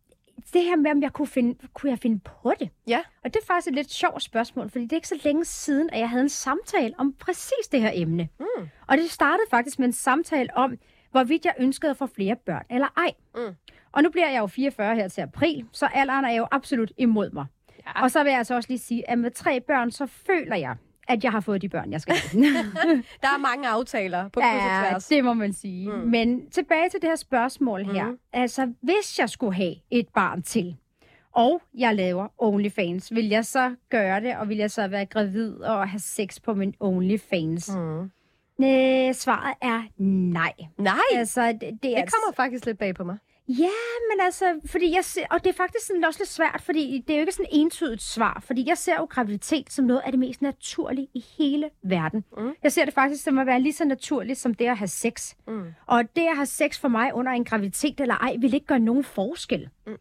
det her med, om jeg kunne, finde, kunne jeg finde på det.
Ja.
Og det er faktisk et lidt sjovt spørgsmål, fordi det er ikke så længe siden, at jeg havde en samtale om præcis det her emne.
Mm.
Og det startede faktisk med en samtale om, hvorvidt jeg ønskede at få flere børn eller ej.
Mm.
Og nu bliver jeg jo 44 her til april, så alderen er jo absolut imod mig.
Ja.
Og så vil jeg altså også lige sige, at med tre børn, så føler jeg, at jeg har fået de børn, jeg skal have.
Der er mange aftaler på kryds og
ja,
tværs.
det må man sige. Mm. Men tilbage til det her spørgsmål her.
Mhm.
Altså, hvis jeg skulle have et barn til, og jeg laver OnlyFans, vil jeg så gøre det, og vil jeg så være gravid og have sex på min OnlyFans?
Mm.
Øh, svaret er nej.
Nej,
Altså, det, det, er
det kommer faktisk lidt bag på mig.
Ja, men altså, fordi jeg ser, og det er faktisk sådan også lidt svært, fordi det er jo ikke sådan et entydigt svar, fordi jeg ser jo graviditet som noget af det mest naturlige i hele verden.
Mm.
Jeg ser det faktisk som at være lige så naturligt som det at have sex.
Mm.
Og det at have sex for mig under en graviditet eller ej, vil ikke gøre nogen forskel.
Mm.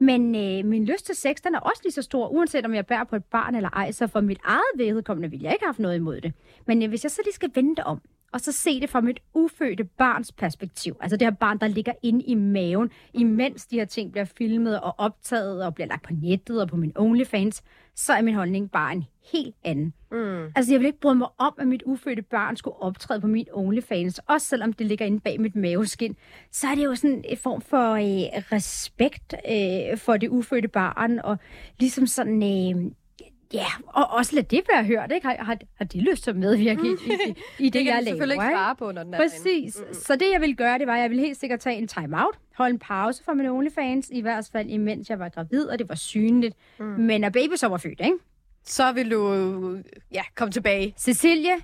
Men øh, min lyst til sex, den er også lige så stor, uanset om jeg bærer på et barn eller ej. Så for mit eget vedkommende vil jeg ikke have haft noget imod det. Men øh, hvis jeg så lige skal vente om, og så se det fra mit ufødte barns perspektiv, altså det her barn, der ligger inde i maven, imens de her ting bliver filmet og optaget og bliver lagt på nettet og på min OnlyFans, så er min holdning bare en helt anden.
Mm.
Altså, jeg vil ikke bryde mig om, at mit ufødte barn skulle optræde på min OnlyFans, også selvom det ligger inde bag mit maveskin. Så er det jo sådan en form for øh, respekt øh, for det ufødte barn, og ligesom sådan... Øh, Ja, og også lad det være hørt, ikke? Har, har, har de lyst til at medvirke i, i, i det,
Det
jeg laver?
selvfølgelig ikke svare på, når den er
Præcis.
derinde.
Så det, jeg ville gøre, det var, at jeg ville helt sikkert tage en time-out, holde en pause fra min OnlyFans, i hvert fald imens jeg var gravid, og det var synligt. Mm. Men når baby så var født, ikke?
Så vil du ja, komme tilbage.
Cecilie,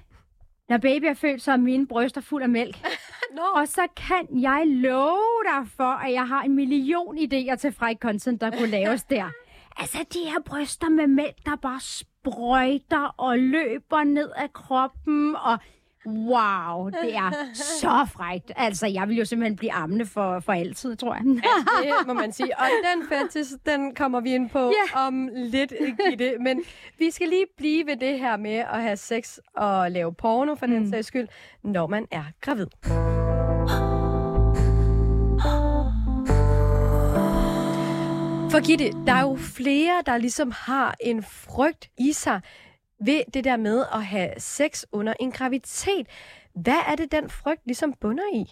når baby er født, så er mine bryster fuld af mælk.
Nå.
Og så kan jeg love dig for, at jeg har en million idéer til fræk content, der kunne laves der. Altså, de her bryster med mælk, der bare sprøjter og løber ned af kroppen, og wow, det er så frækt. Altså, jeg vil jo simpelthen blive ammende for, for altid, tror jeg.
Ja, det må man sige. Og den fetish, den kommer vi ind på
Ja.
om lidt, Gitte. Men vi skal lige blive ved det her med at have sex og lave porno, for mm. den sags skyld, når man er gravid. For Gitte, der er jo flere, der ligesom har en frygt i sig ved det der med at have sex under en graviditet. Hvad er det, den frygt ligesom bunder i?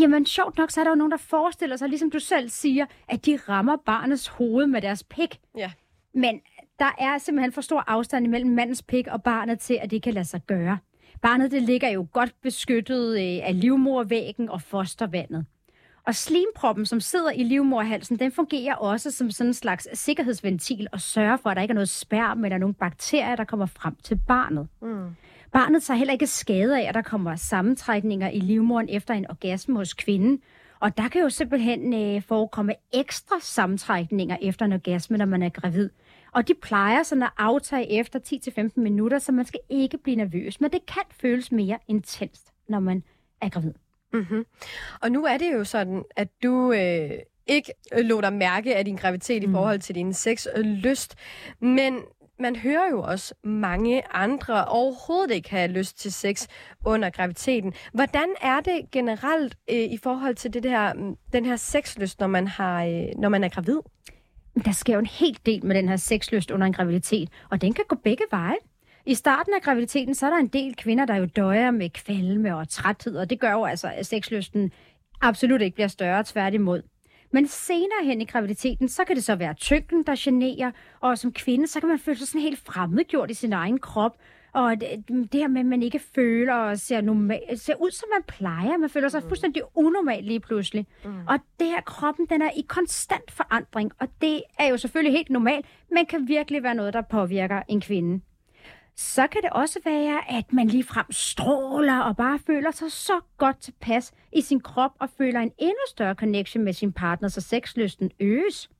Jamen, sjovt nok, så er der jo nogen, der forestiller sig, ligesom du selv siger, at de rammer barnets hoved med deres pik.
Ja.
Men der er simpelthen for stor afstand imellem mandens pik og barnet til, at det kan lade sig gøre. Barnet det ligger jo godt beskyttet øh, af livmorvæggen og fostervandet. Og slimproppen, som sidder i livmorhalsen, den fungerer også som sådan en slags sikkerhedsventil og sørger for, at der ikke er noget sperm eller nogen bakterier, der kommer frem til barnet.
Mm.
Barnet tager heller ikke skade af, at der kommer sammentrækninger i livmoderen efter en orgasme hos kvinden. Og der kan jo simpelthen øh, forekomme ekstra sammentrækninger efter en orgasme, når man er gravid. Og de plejer sådan at aftage efter 10-15 minutter, så man skal ikke blive nervøs. Men det kan føles mere intenst, når man er gravid.
Mm-hmm. Og nu er det jo sådan, at du øh, ikke lå dig mærke af din graviditet mm. i forhold til din sexlyst. Men man hører jo også mange andre overhovedet ikke have lyst til sex under graviditeten. Hvordan er det generelt øh, i forhold til det der, mm, den her sexlyst, når man, har, øh, når man er gravid?
Der sker jo en hel del med den her sexlyst under en graviditet, og den kan gå begge veje. I starten af graviditeten, så er der en del kvinder, der jo døjer med kvalme og træthed, og det gør jo altså, at sexlysten absolut ikke bliver større, tværtimod. Men senere hen i graviditeten, så kan det så være tyngden, der generer, og som kvinde, så kan man føle sig sådan helt fremmedgjort i sin egen krop, og det, det her med, at man ikke føler og ser, normal, ser ud, som man plejer. Man føler sig mm. fuldstændig unormal lige pludselig. Mm. Og det her kroppen, den er i konstant forandring, og det er jo selvfølgelig helt normalt, men kan virkelig være noget, der påvirker en kvinde så kan det også være, at man lige frem stråler og bare føler sig så godt tilpas i sin krop og føler en endnu større connection med sin partner, så sexlysten øges.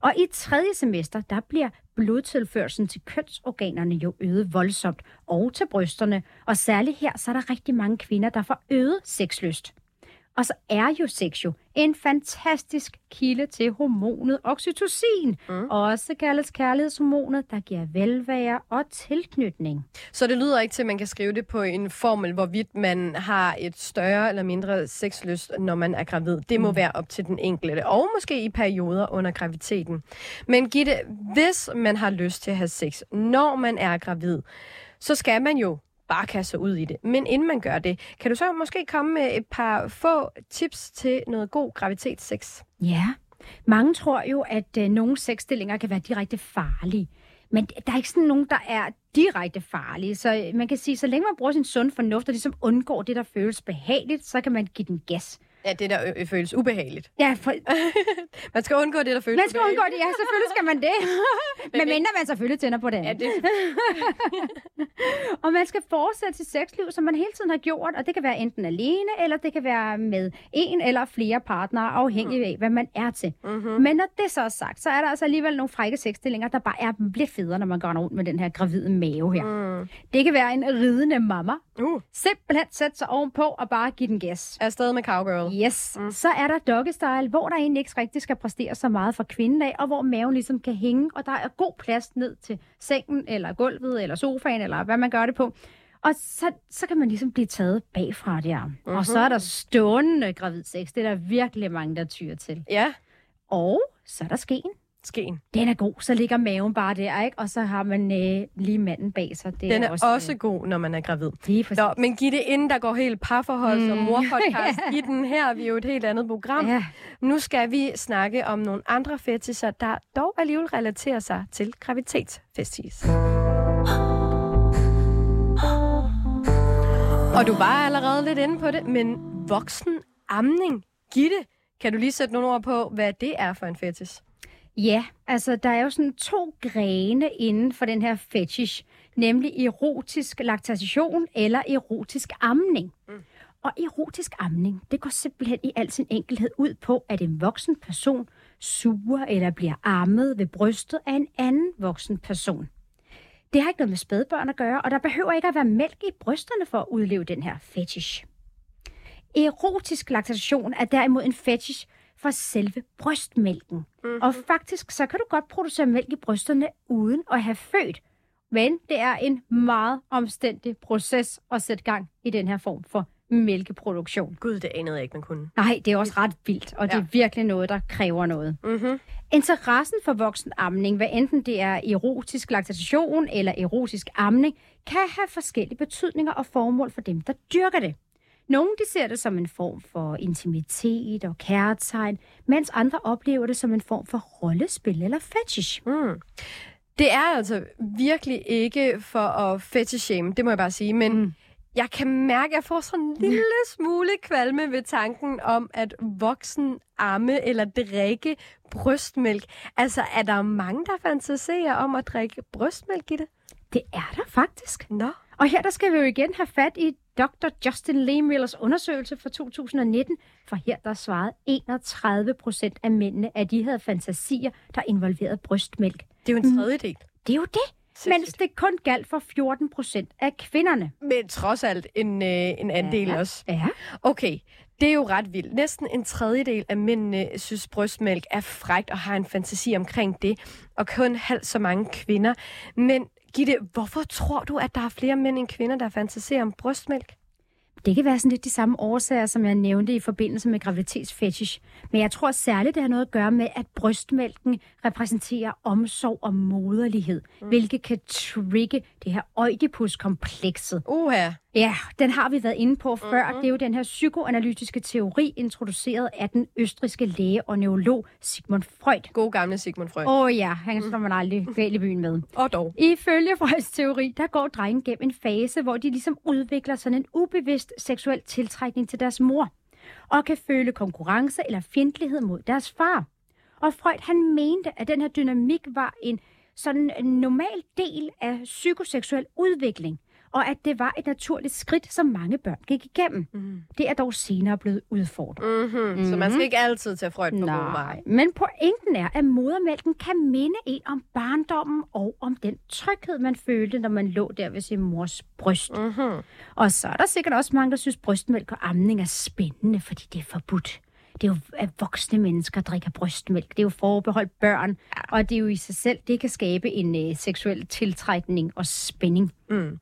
Og i tredje semester, der bliver blodtilførselen til kønsorganerne jo øget voldsomt, og til brysterne. Og særligt her, så er der rigtig mange kvinder, der får øget sexlyst. Og så er jo sex jo en fantastisk kilde til hormonet oxytocin, mm. også kaldes kærlighedshormonet, der giver velvære og tilknytning.
Så det lyder ikke til, at man kan skrive det på en formel, hvorvidt man har et større eller mindre sexlyst, når man er gravid. Det må mm. være op til den enkelte, og måske i perioder under graviditeten. Men Gitte, hvis man har lyst til at have sex, når man er gravid, så skal man jo bare kaste ud i det. Men inden man gør det, kan du så måske komme med et par få tips til noget god graviditetssex?
Ja, mange tror jo, at øh, nogle sexstillinger kan være direkte farlige. Men der er ikke sådan nogen, der er direkte farlige. Så øh, man kan sige, så længe man bruger sin sund fornuft og ligesom undgår det, der føles behageligt, så kan man give den gas.
Ja, det der ø- føles ubehageligt.
Ja, for...
man skal undgå det, der føles
Man skal undgå det, ja, selvfølgelig skal man det. Men mindre man selvfølgelig tænder på det.
Ja, det...
og man skal fortsætte sit sexliv, som man hele tiden har gjort, og det kan være enten alene, eller det kan være med en eller flere partnere, afhængig af, hvad man er til. Mm-hmm. Men når det så er sagt, så er der altså alligevel nogle frække sexstillinger, der bare er lidt federe, når man går rundt med den her gravide mave her. Mm. Det kan være en ridende mamma.
Uh.
Simpelthen sætte sig ovenpå og bare give den gas.
Afsted med cowgirl.
Yes. Mm. Så er der doggy style, hvor der egentlig ikke rigtig skal præstere så meget for kvinden af, og hvor maven ligesom kan hænge, og der er god plads ned til sengen, eller gulvet, eller sofaen, eller hvad man gør det på. Og så, så kan man ligesom blive taget bagfra der. Mm-hmm. Og så er der stående gravid sex. Det er der virkelig mange, der tyrer til.
Ja.
Og så er der skeen.
Skeen.
Den er god, så ligger maven bare der, ikke? Og så har man øh, lige manden bag sig. Det
Den er,
er
også, også øh, god, når man er gravid.
Lige præcis.
Nå, men giv det inden, der går helt parforholds- mm. og morpodcast. I den her, vi er jo et helt andet program.
Ja.
Nu skal vi snakke om nogle andre fetischer, der dog alligevel relaterer sig til graviditetsfetis. Og du var allerede lidt inde på det, men voksen amning. Gitte, kan du lige sætte nogle ord på, hvad det er for en fetish?
Ja, altså der er jo sådan to grene inden for den her fetish, nemlig erotisk laktation eller erotisk amning. Mm. Og erotisk amning, det går simpelthen i al sin enkelhed ud på, at en voksen person suger eller bliver ammet ved brystet af en anden voksen person. Det har ikke noget med spædbørn at gøre, og der behøver ikke at være mælk i brysterne for at udleve den her fetish. Erotisk laktation er derimod en fetish for selve brystmælken. Mm-hmm. Og faktisk, så kan du godt producere mælk i brysterne uden at have født. Men det er en meget omstændig proces at sætte gang i den her form for mælkeproduktion.
Gud, det anede jeg ikke, man kunne.
Nej, det er også ret vildt, og ja. det er virkelig noget, der kræver noget.
Mm-hmm.
Interessen for voksenamning, hvad enten det er erotisk laktation eller erotisk amning, kan have forskellige betydninger og formål for dem, der dyrker det. Nogle de ser det som en form for intimitet og kærtegn, mens andre oplever det som en form for rollespil eller fetish.
Mm. Det er altså virkelig ikke for at fetishame, det må jeg bare sige, men mm. jeg kan mærke, at jeg får sådan en lille smule kvalme ved tanken om at voksen amme eller drikke brystmælk. Altså, er der mange, der fantaserer om at drikke brystmælk i det?
Det er der faktisk.
Nå.
Og her der skal vi jo igen have fat i Dr. Justin Lehmillers undersøgelse fra 2019, for her der svarede 31 procent af mændene, at de havde fantasier, der involverede brystmælk.
Det er jo en tredjedel.
Det er jo det. mens det kun galt for 14 procent af kvinderne.
Men trods alt en, øh, en andel
Ja.
også.
Ja.
Okay, det er jo ret vildt. Næsten en tredjedel af mændene synes, brystmælk er frægt og har en fantasi omkring det, og kun halvt så mange kvinder. Men Gitte, hvorfor tror du, at der er flere mænd end kvinder, der fantaserer om brystmælk?
Det kan være sådan lidt de samme årsager, som jeg nævnte i forbindelse med graviditetsfetish. Men jeg tror særligt, det har noget at gøre med, at brystmælken repræsenterer omsorg og moderlighed, mm. hvilket kan trigge det her oidipuskomplekset.
Uha.
Ja, den har vi været inde på før. Mm-hmm. Det er jo den her psykoanalytiske teori, introduceret af den østriske læge og neurolog Sigmund Freud.
God gamle Sigmund Freud.
Åh oh, ja, han slår man aldrig galt i byen med.
Og dog.
Ifølge Freuds teori, der går drengen gennem en fase, hvor de ligesom udvikler sådan en ubevidst seksuel tiltrækning til deres mor, og kan føle konkurrence eller fjendtlighed mod deres far. Og Freud, han mente, at den her dynamik var en sådan en normal del af psykoseksuel udvikling, og at det var et naturligt skridt, som mange børn gik igennem. Mm. Det er dog senere blevet udfordret.
Mm-hmm. Mm-hmm. Så man skal ikke altid tage Freud på god
Nej,
vej.
men pointen er, at modermælken kan minde en om barndommen og om den tryghed, man følte, når man lå der ved sin mors bryst.
Mm-hmm.
Og så er der sikkert også mange, der synes, brystmælk og amning er spændende, fordi det er forbudt. Det er jo at voksne mennesker, der drikker brystmælk. Det er jo forbeholdt børn, ja. og det er jo i sig selv, det kan skabe en øh, seksuel tiltrækning og spænding.
Mm.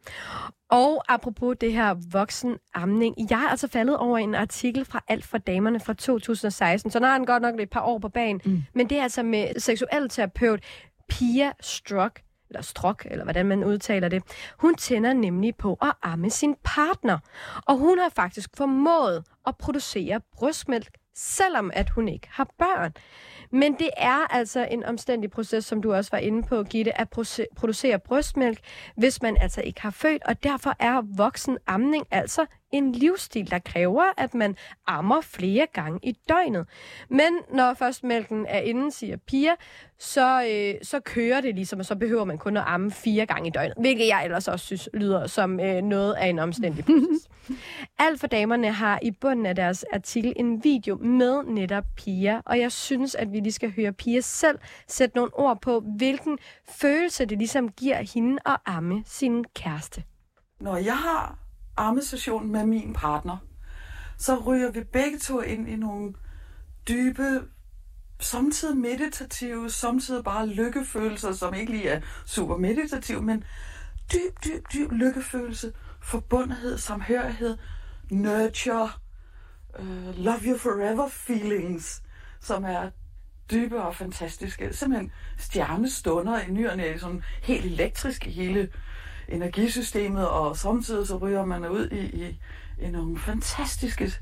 Og apropos det her voksenamning, jeg er altså faldet over en artikel fra Alt for Damerne fra 2016, så nu har den godt nok et par år på banen, mm. men det er altså med seksuel terapeut Pia Strock, eller Strok, eller hvordan man udtaler det. Hun tænder nemlig på at amme sin partner, og hun har faktisk formået at producere brystmælk, selvom at hun ikke har børn. Men det er altså en omstændig proces, som du også var inde på, Gitte, at producere brystmælk, hvis man altså ikke har født, og derfor er voksen amning altså en livsstil, der kræver, at man ammer flere gange i døgnet. Men når først mælken er inde, siger Pia, så, øh, så kører det ligesom, og så behøver man kun at amme fire gange i døgnet. Hvilket jeg ellers også synes lyder som øh, noget af en omstændig proces. Alt for damerne har i bunden af deres artikel en video med netop Pia, og jeg synes, at vi lige skal høre Pia selv sætte nogle ord på, hvilken følelse det ligesom giver hende at amme sin kæreste.
Når jeg har ammesession med min partner, så ryger vi begge to ind i nogle dybe, samtidig meditative, samtidig bare lykkefølelser, som ikke lige er super meditative, men dyb, dyb, dyb lykkefølelse, forbundethed, samhørighed, nurture, uh, love you forever feelings, som er dybe og fantastiske. Simpelthen stjernestunder i nyerne, sådan helt elektrisk i hele energisystemet, og samtidig så ryger man ud i, i, i nogle fantastiske,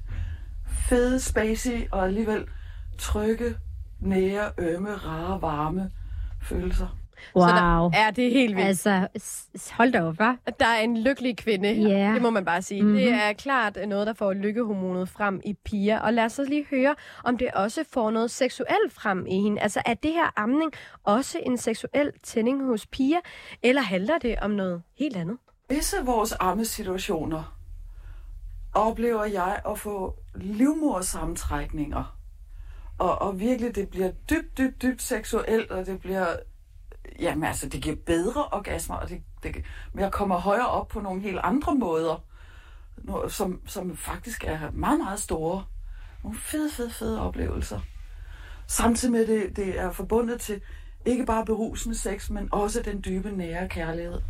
fede, spacey og alligevel trygge, nære, ømme, rare, varme følelser.
Wow.
Så der, ja, det er helt vildt.
Altså, hold da op, hva'?
Der er en lykkelig kvinde her.
Ja.
Det må man bare sige.
Mhm.
Mm-hmm. Det er klart noget, der får lykkehormonet frem i piger. Og lad os så lige høre, om det også får noget seksuelt frem i hende. Altså, er det her amning også en seksuel tænding hos piger? Eller handler det om noget helt andet?
Visse af vores ammesituationer oplever jeg at få livmorsammentrækninger. Og, og virkelig, det bliver dybt, dybt, dybt seksuelt, og det bliver... Jamen altså, det giver bedre orgasmer, og det, det, men jeg kommer højere op på nogle helt andre måder, som, som faktisk er meget, meget store. Nogle fede, fede, fede oplevelser. Samtidig med det, det er forbundet til ikke bare berusende sex, men også den dybe, nære kærlighed.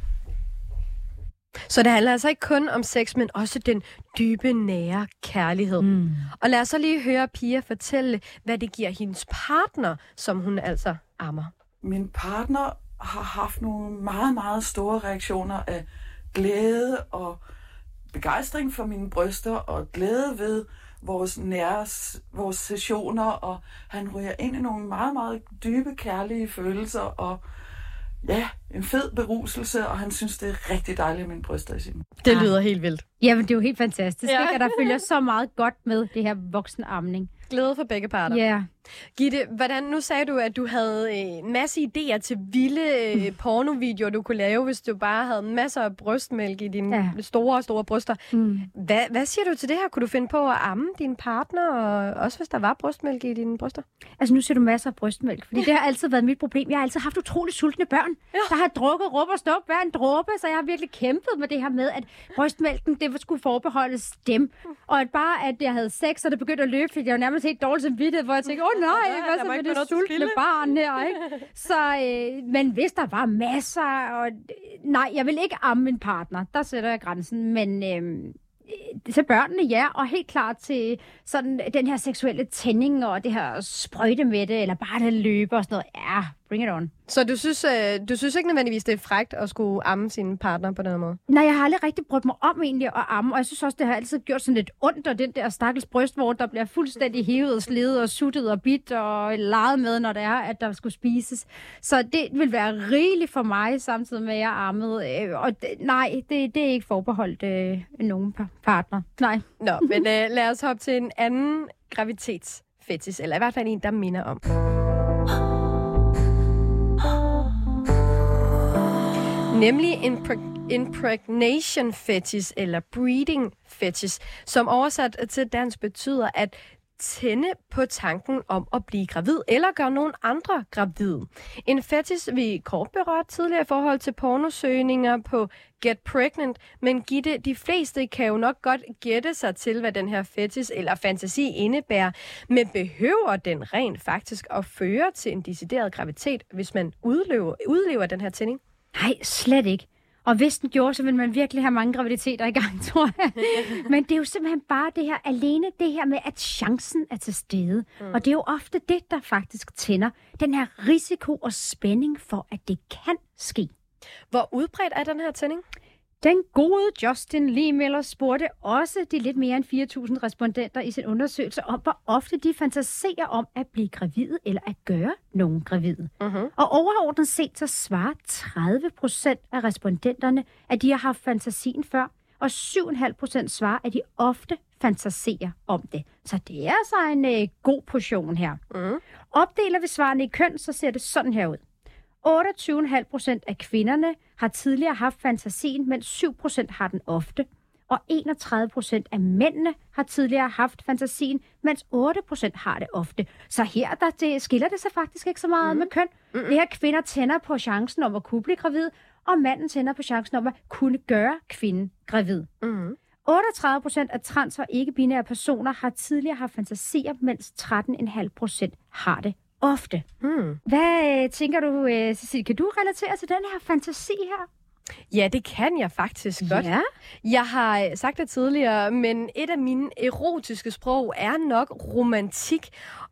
Så det handler altså ikke kun om sex, men også den dybe, nære kærlighed. Mm. Og lad os så lige høre Pia fortælle, hvad det giver hendes partner, som hun altså ammer.
Min partner har haft nogle meget, meget store reaktioner af glæde og begejstring for mine bryster og glæde ved vores nære, vores sessioner, og han ryger ind i nogle meget, meget dybe, kærlige følelser, og ja, en fed beruselse, og han synes, det er rigtig dejligt, at mine bryster er i sin.
Det lyder helt vildt.
Jamen, det er jo helt fantastisk,
Ja.
ja. ikke? at der følger så meget godt med det her voksenamning.
Glæde for begge parter.
Ja.
Gitte, hvordan, nu sagde du, at du havde øh, masse idéer til vilde øh, pornovideoer, du kunne lave, hvis du bare havde masser af brystmælk i dine
Ja.
store, store bryster.
Mm.
Hvad, hvad siger du til det her? Kunne du finde på at amme din partner, og også hvis der var brystmælk i dine bryster?
Altså, nu ser du masser af brystmælk, fordi det har altid været mit problem. Jeg har altid haft utrolig sultne børn, ja. der har drukket råb og stop hver en dråbe, så jeg har virkelig kæmpet med det her med, at brystmælken, det skulle forbeholdes dem. Og at bare, at jeg havde sex, og det begyndte at løbe, fik jeg jo nærmest helt dårligt samvittighed, hvor jeg tænkte, åh oh, nej, hvad så med det sultne barn her, ikke? Så, øh, men hvis der var masser, og nej, jeg vil ikke amme min partner, der sætter jeg grænsen, men... Øh, til børnene, ja, og helt klart til sådan den her seksuelle tænding og det her sprøjte med det, eller bare det løber og sådan noget. Ja, bring it on.
Så du synes, øh, du synes ikke nødvendigvis, det er frægt at skulle amme sin partner på den måde?
Nej, jeg har aldrig rigtig brugt mig om egentlig at amme, og jeg synes også, det har altid gjort sådan lidt ondt, og den der stakkels brystvort, der bliver fuldstændig hævet og slidet og suttet og bit og leget med, når det er, at der skulle spises. Så det vil være rigeligt for mig, samtidig med, at jeg ammede. Øh, Og det, nej, det, det er ikke forbeholdt øh, nogen par- partner. Nej.
Nå, men øh, lad os hoppe til en anden graviditetsfetis, eller i hvert fald en, der minder om. Nemlig en impregnation fetish, eller breeding fetish, som oversat til dansk betyder at tænde på tanken om at blive gravid, eller gøre nogen andre gravid. En fetish, vi kort berørt tidligere i forhold til pornosøgninger på Get Pregnant, men Gitte, de fleste kan jo nok godt gætte sig til, hvad den her fetish eller fantasi indebærer, men behøver den rent faktisk at føre til en decideret graviditet, hvis man udlever, udlever den her tænding?
Nej, slet ikke. Og hvis den gjorde, så ville man virkelig have mange graviditeter i gang, tror jeg. Men det er jo simpelthen bare det her, alene det her med, at chancen er til stede. Mm. Og det er jo ofte det, der faktisk tænder den her risiko og spænding for, at det kan ske.
Hvor udbredt er den her tænding?
Den gode Justin Lee Miller spurgte også de lidt mere end 4.000 respondenter i sin undersøgelse om, hvor ofte de fantaserer om at blive gravide eller at gøre nogen gravide.
Mm-hmm.
Og overordnet set så svarer 30 procent af respondenterne, at de har haft fantasien før, og 7,5 procent svarer, at de ofte fantaserer om det. Så det er altså en øh, god portion her.
Mm.
Opdeler vi svarene i køn, så ser det sådan her ud. 28,5 procent af kvinderne har tidligere haft fantasien, mens 7 procent har den ofte. Og 31 procent af mændene har tidligere haft fantasien, mens 8 procent har det ofte. Så her der det, skiller det sig faktisk ikke så meget mm. med køn. Mm. Det her kvinder tænder på chancen om at kunne blive gravid, og manden tænder på chancen om at kunne gøre kvinden gravid.
Mm.
38 procent af trans- og ikke-binære personer har tidligere haft fantasier, mens 13,5 procent har det ofte.
Mm.
Hvad øh, tænker du, øh, Cecilie? Kan du relatere til den her fantasi her?
Ja, det kan jeg faktisk godt.
Ja.
Jeg har øh, sagt det tidligere, men et af mine erotiske sprog er nok romantik.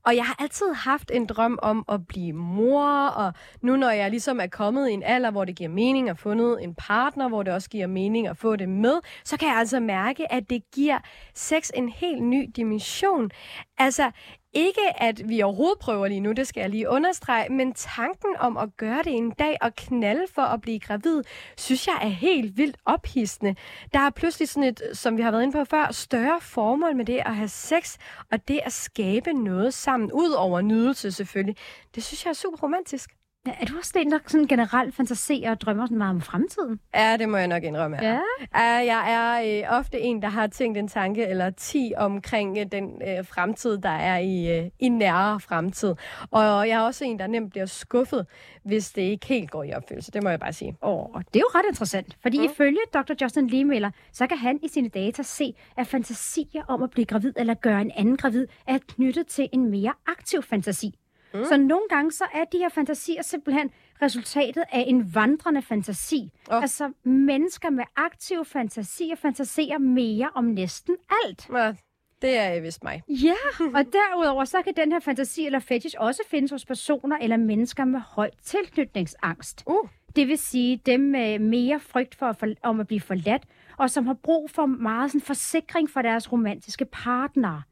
Og jeg har altid haft en drøm om at blive mor, og nu når jeg ligesom er kommet i en alder, hvor det giver mening at fundet en partner, hvor det også giver mening at få det med, så kan jeg altså mærke, at det giver sex en helt ny dimension. Altså, ikke at vi overhovedet prøver lige nu, det skal jeg lige understrege, men tanken om at gøre det en dag og knalde for at blive gravid, synes jeg er helt vildt ophidsende. Der er pludselig sådan et, som vi har været inde på før, større formål med det at have sex, og det at skabe noget sammen, ud over nydelse selvfølgelig. Det synes jeg er super romantisk.
Er du også en, der sådan generelt fantaserer og drømmer sådan meget om fremtiden?
Ja, det må jeg nok indrømme.
Ja.
Ja, jeg er øh, ofte en, der har tænkt en tanke eller ti omkring øh, den øh, fremtid, der er i, øh, i nære fremtid. Og jeg er også en, der nemt bliver skuffet, hvis det ikke helt går i opfyldelse. Det må jeg bare sige.
Åh, det er jo ret interessant, fordi mm. ifølge Dr. Justin Lee så kan han i sine data se, at fantasier om at blive gravid eller gøre en anden gravid er knyttet til en mere aktiv fantasi. Mm. Så nogle gange så er de her fantasier simpelthen resultatet af en vandrende fantasi. Oh. Altså mennesker med aktive fantasier fantaserer mere om næsten alt.
Ja, det er vist mig.
Ja, og derudover så kan den her fantasi eller fetish også findes hos personer eller mennesker med høj tilknytningsangst.
Uh.
Det vil sige dem med mere frygt for at for, om at blive forladt, og som har brug for meget sådan, forsikring for deres romantiske partnere.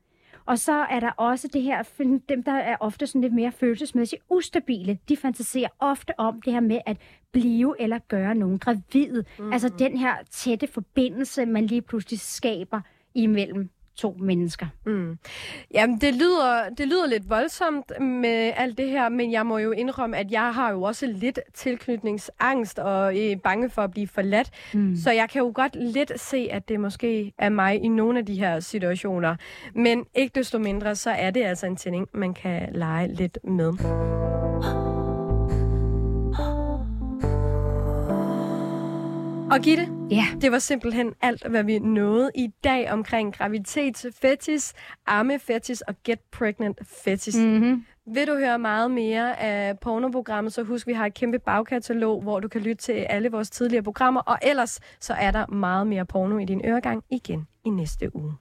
Og så er der også det her, dem der er ofte sådan lidt mere følelsesmæssigt ustabile, de fantaserer ofte om det her med at blive eller gøre nogen gravide. Mm. Altså den her tætte forbindelse, man lige pludselig skaber imellem to mennesker.
Mm. Jamen, det lyder, det lyder lidt voldsomt med alt det her, men jeg må jo indrømme, at jeg har jo også lidt tilknytningsangst og er bange for at blive forladt. Mm. Så jeg kan jo godt lidt se, at det måske er mig i nogle af de her situationer. Men ikke desto mindre, så er det altså en tænding, man kan lege lidt med. Og Gitte,
ja.
det var simpelthen alt, hvad vi nåede i dag omkring graviditetsfetis, ammefetis og get pregnant fetis.
Mm-hmm.
Vil du høre meget mere af pornoprogrammet, så husk, vi har et kæmpe bagkatalog, hvor du kan lytte til alle vores tidligere programmer. Og ellers så er der meget mere porno i din øregang igen i næste uge.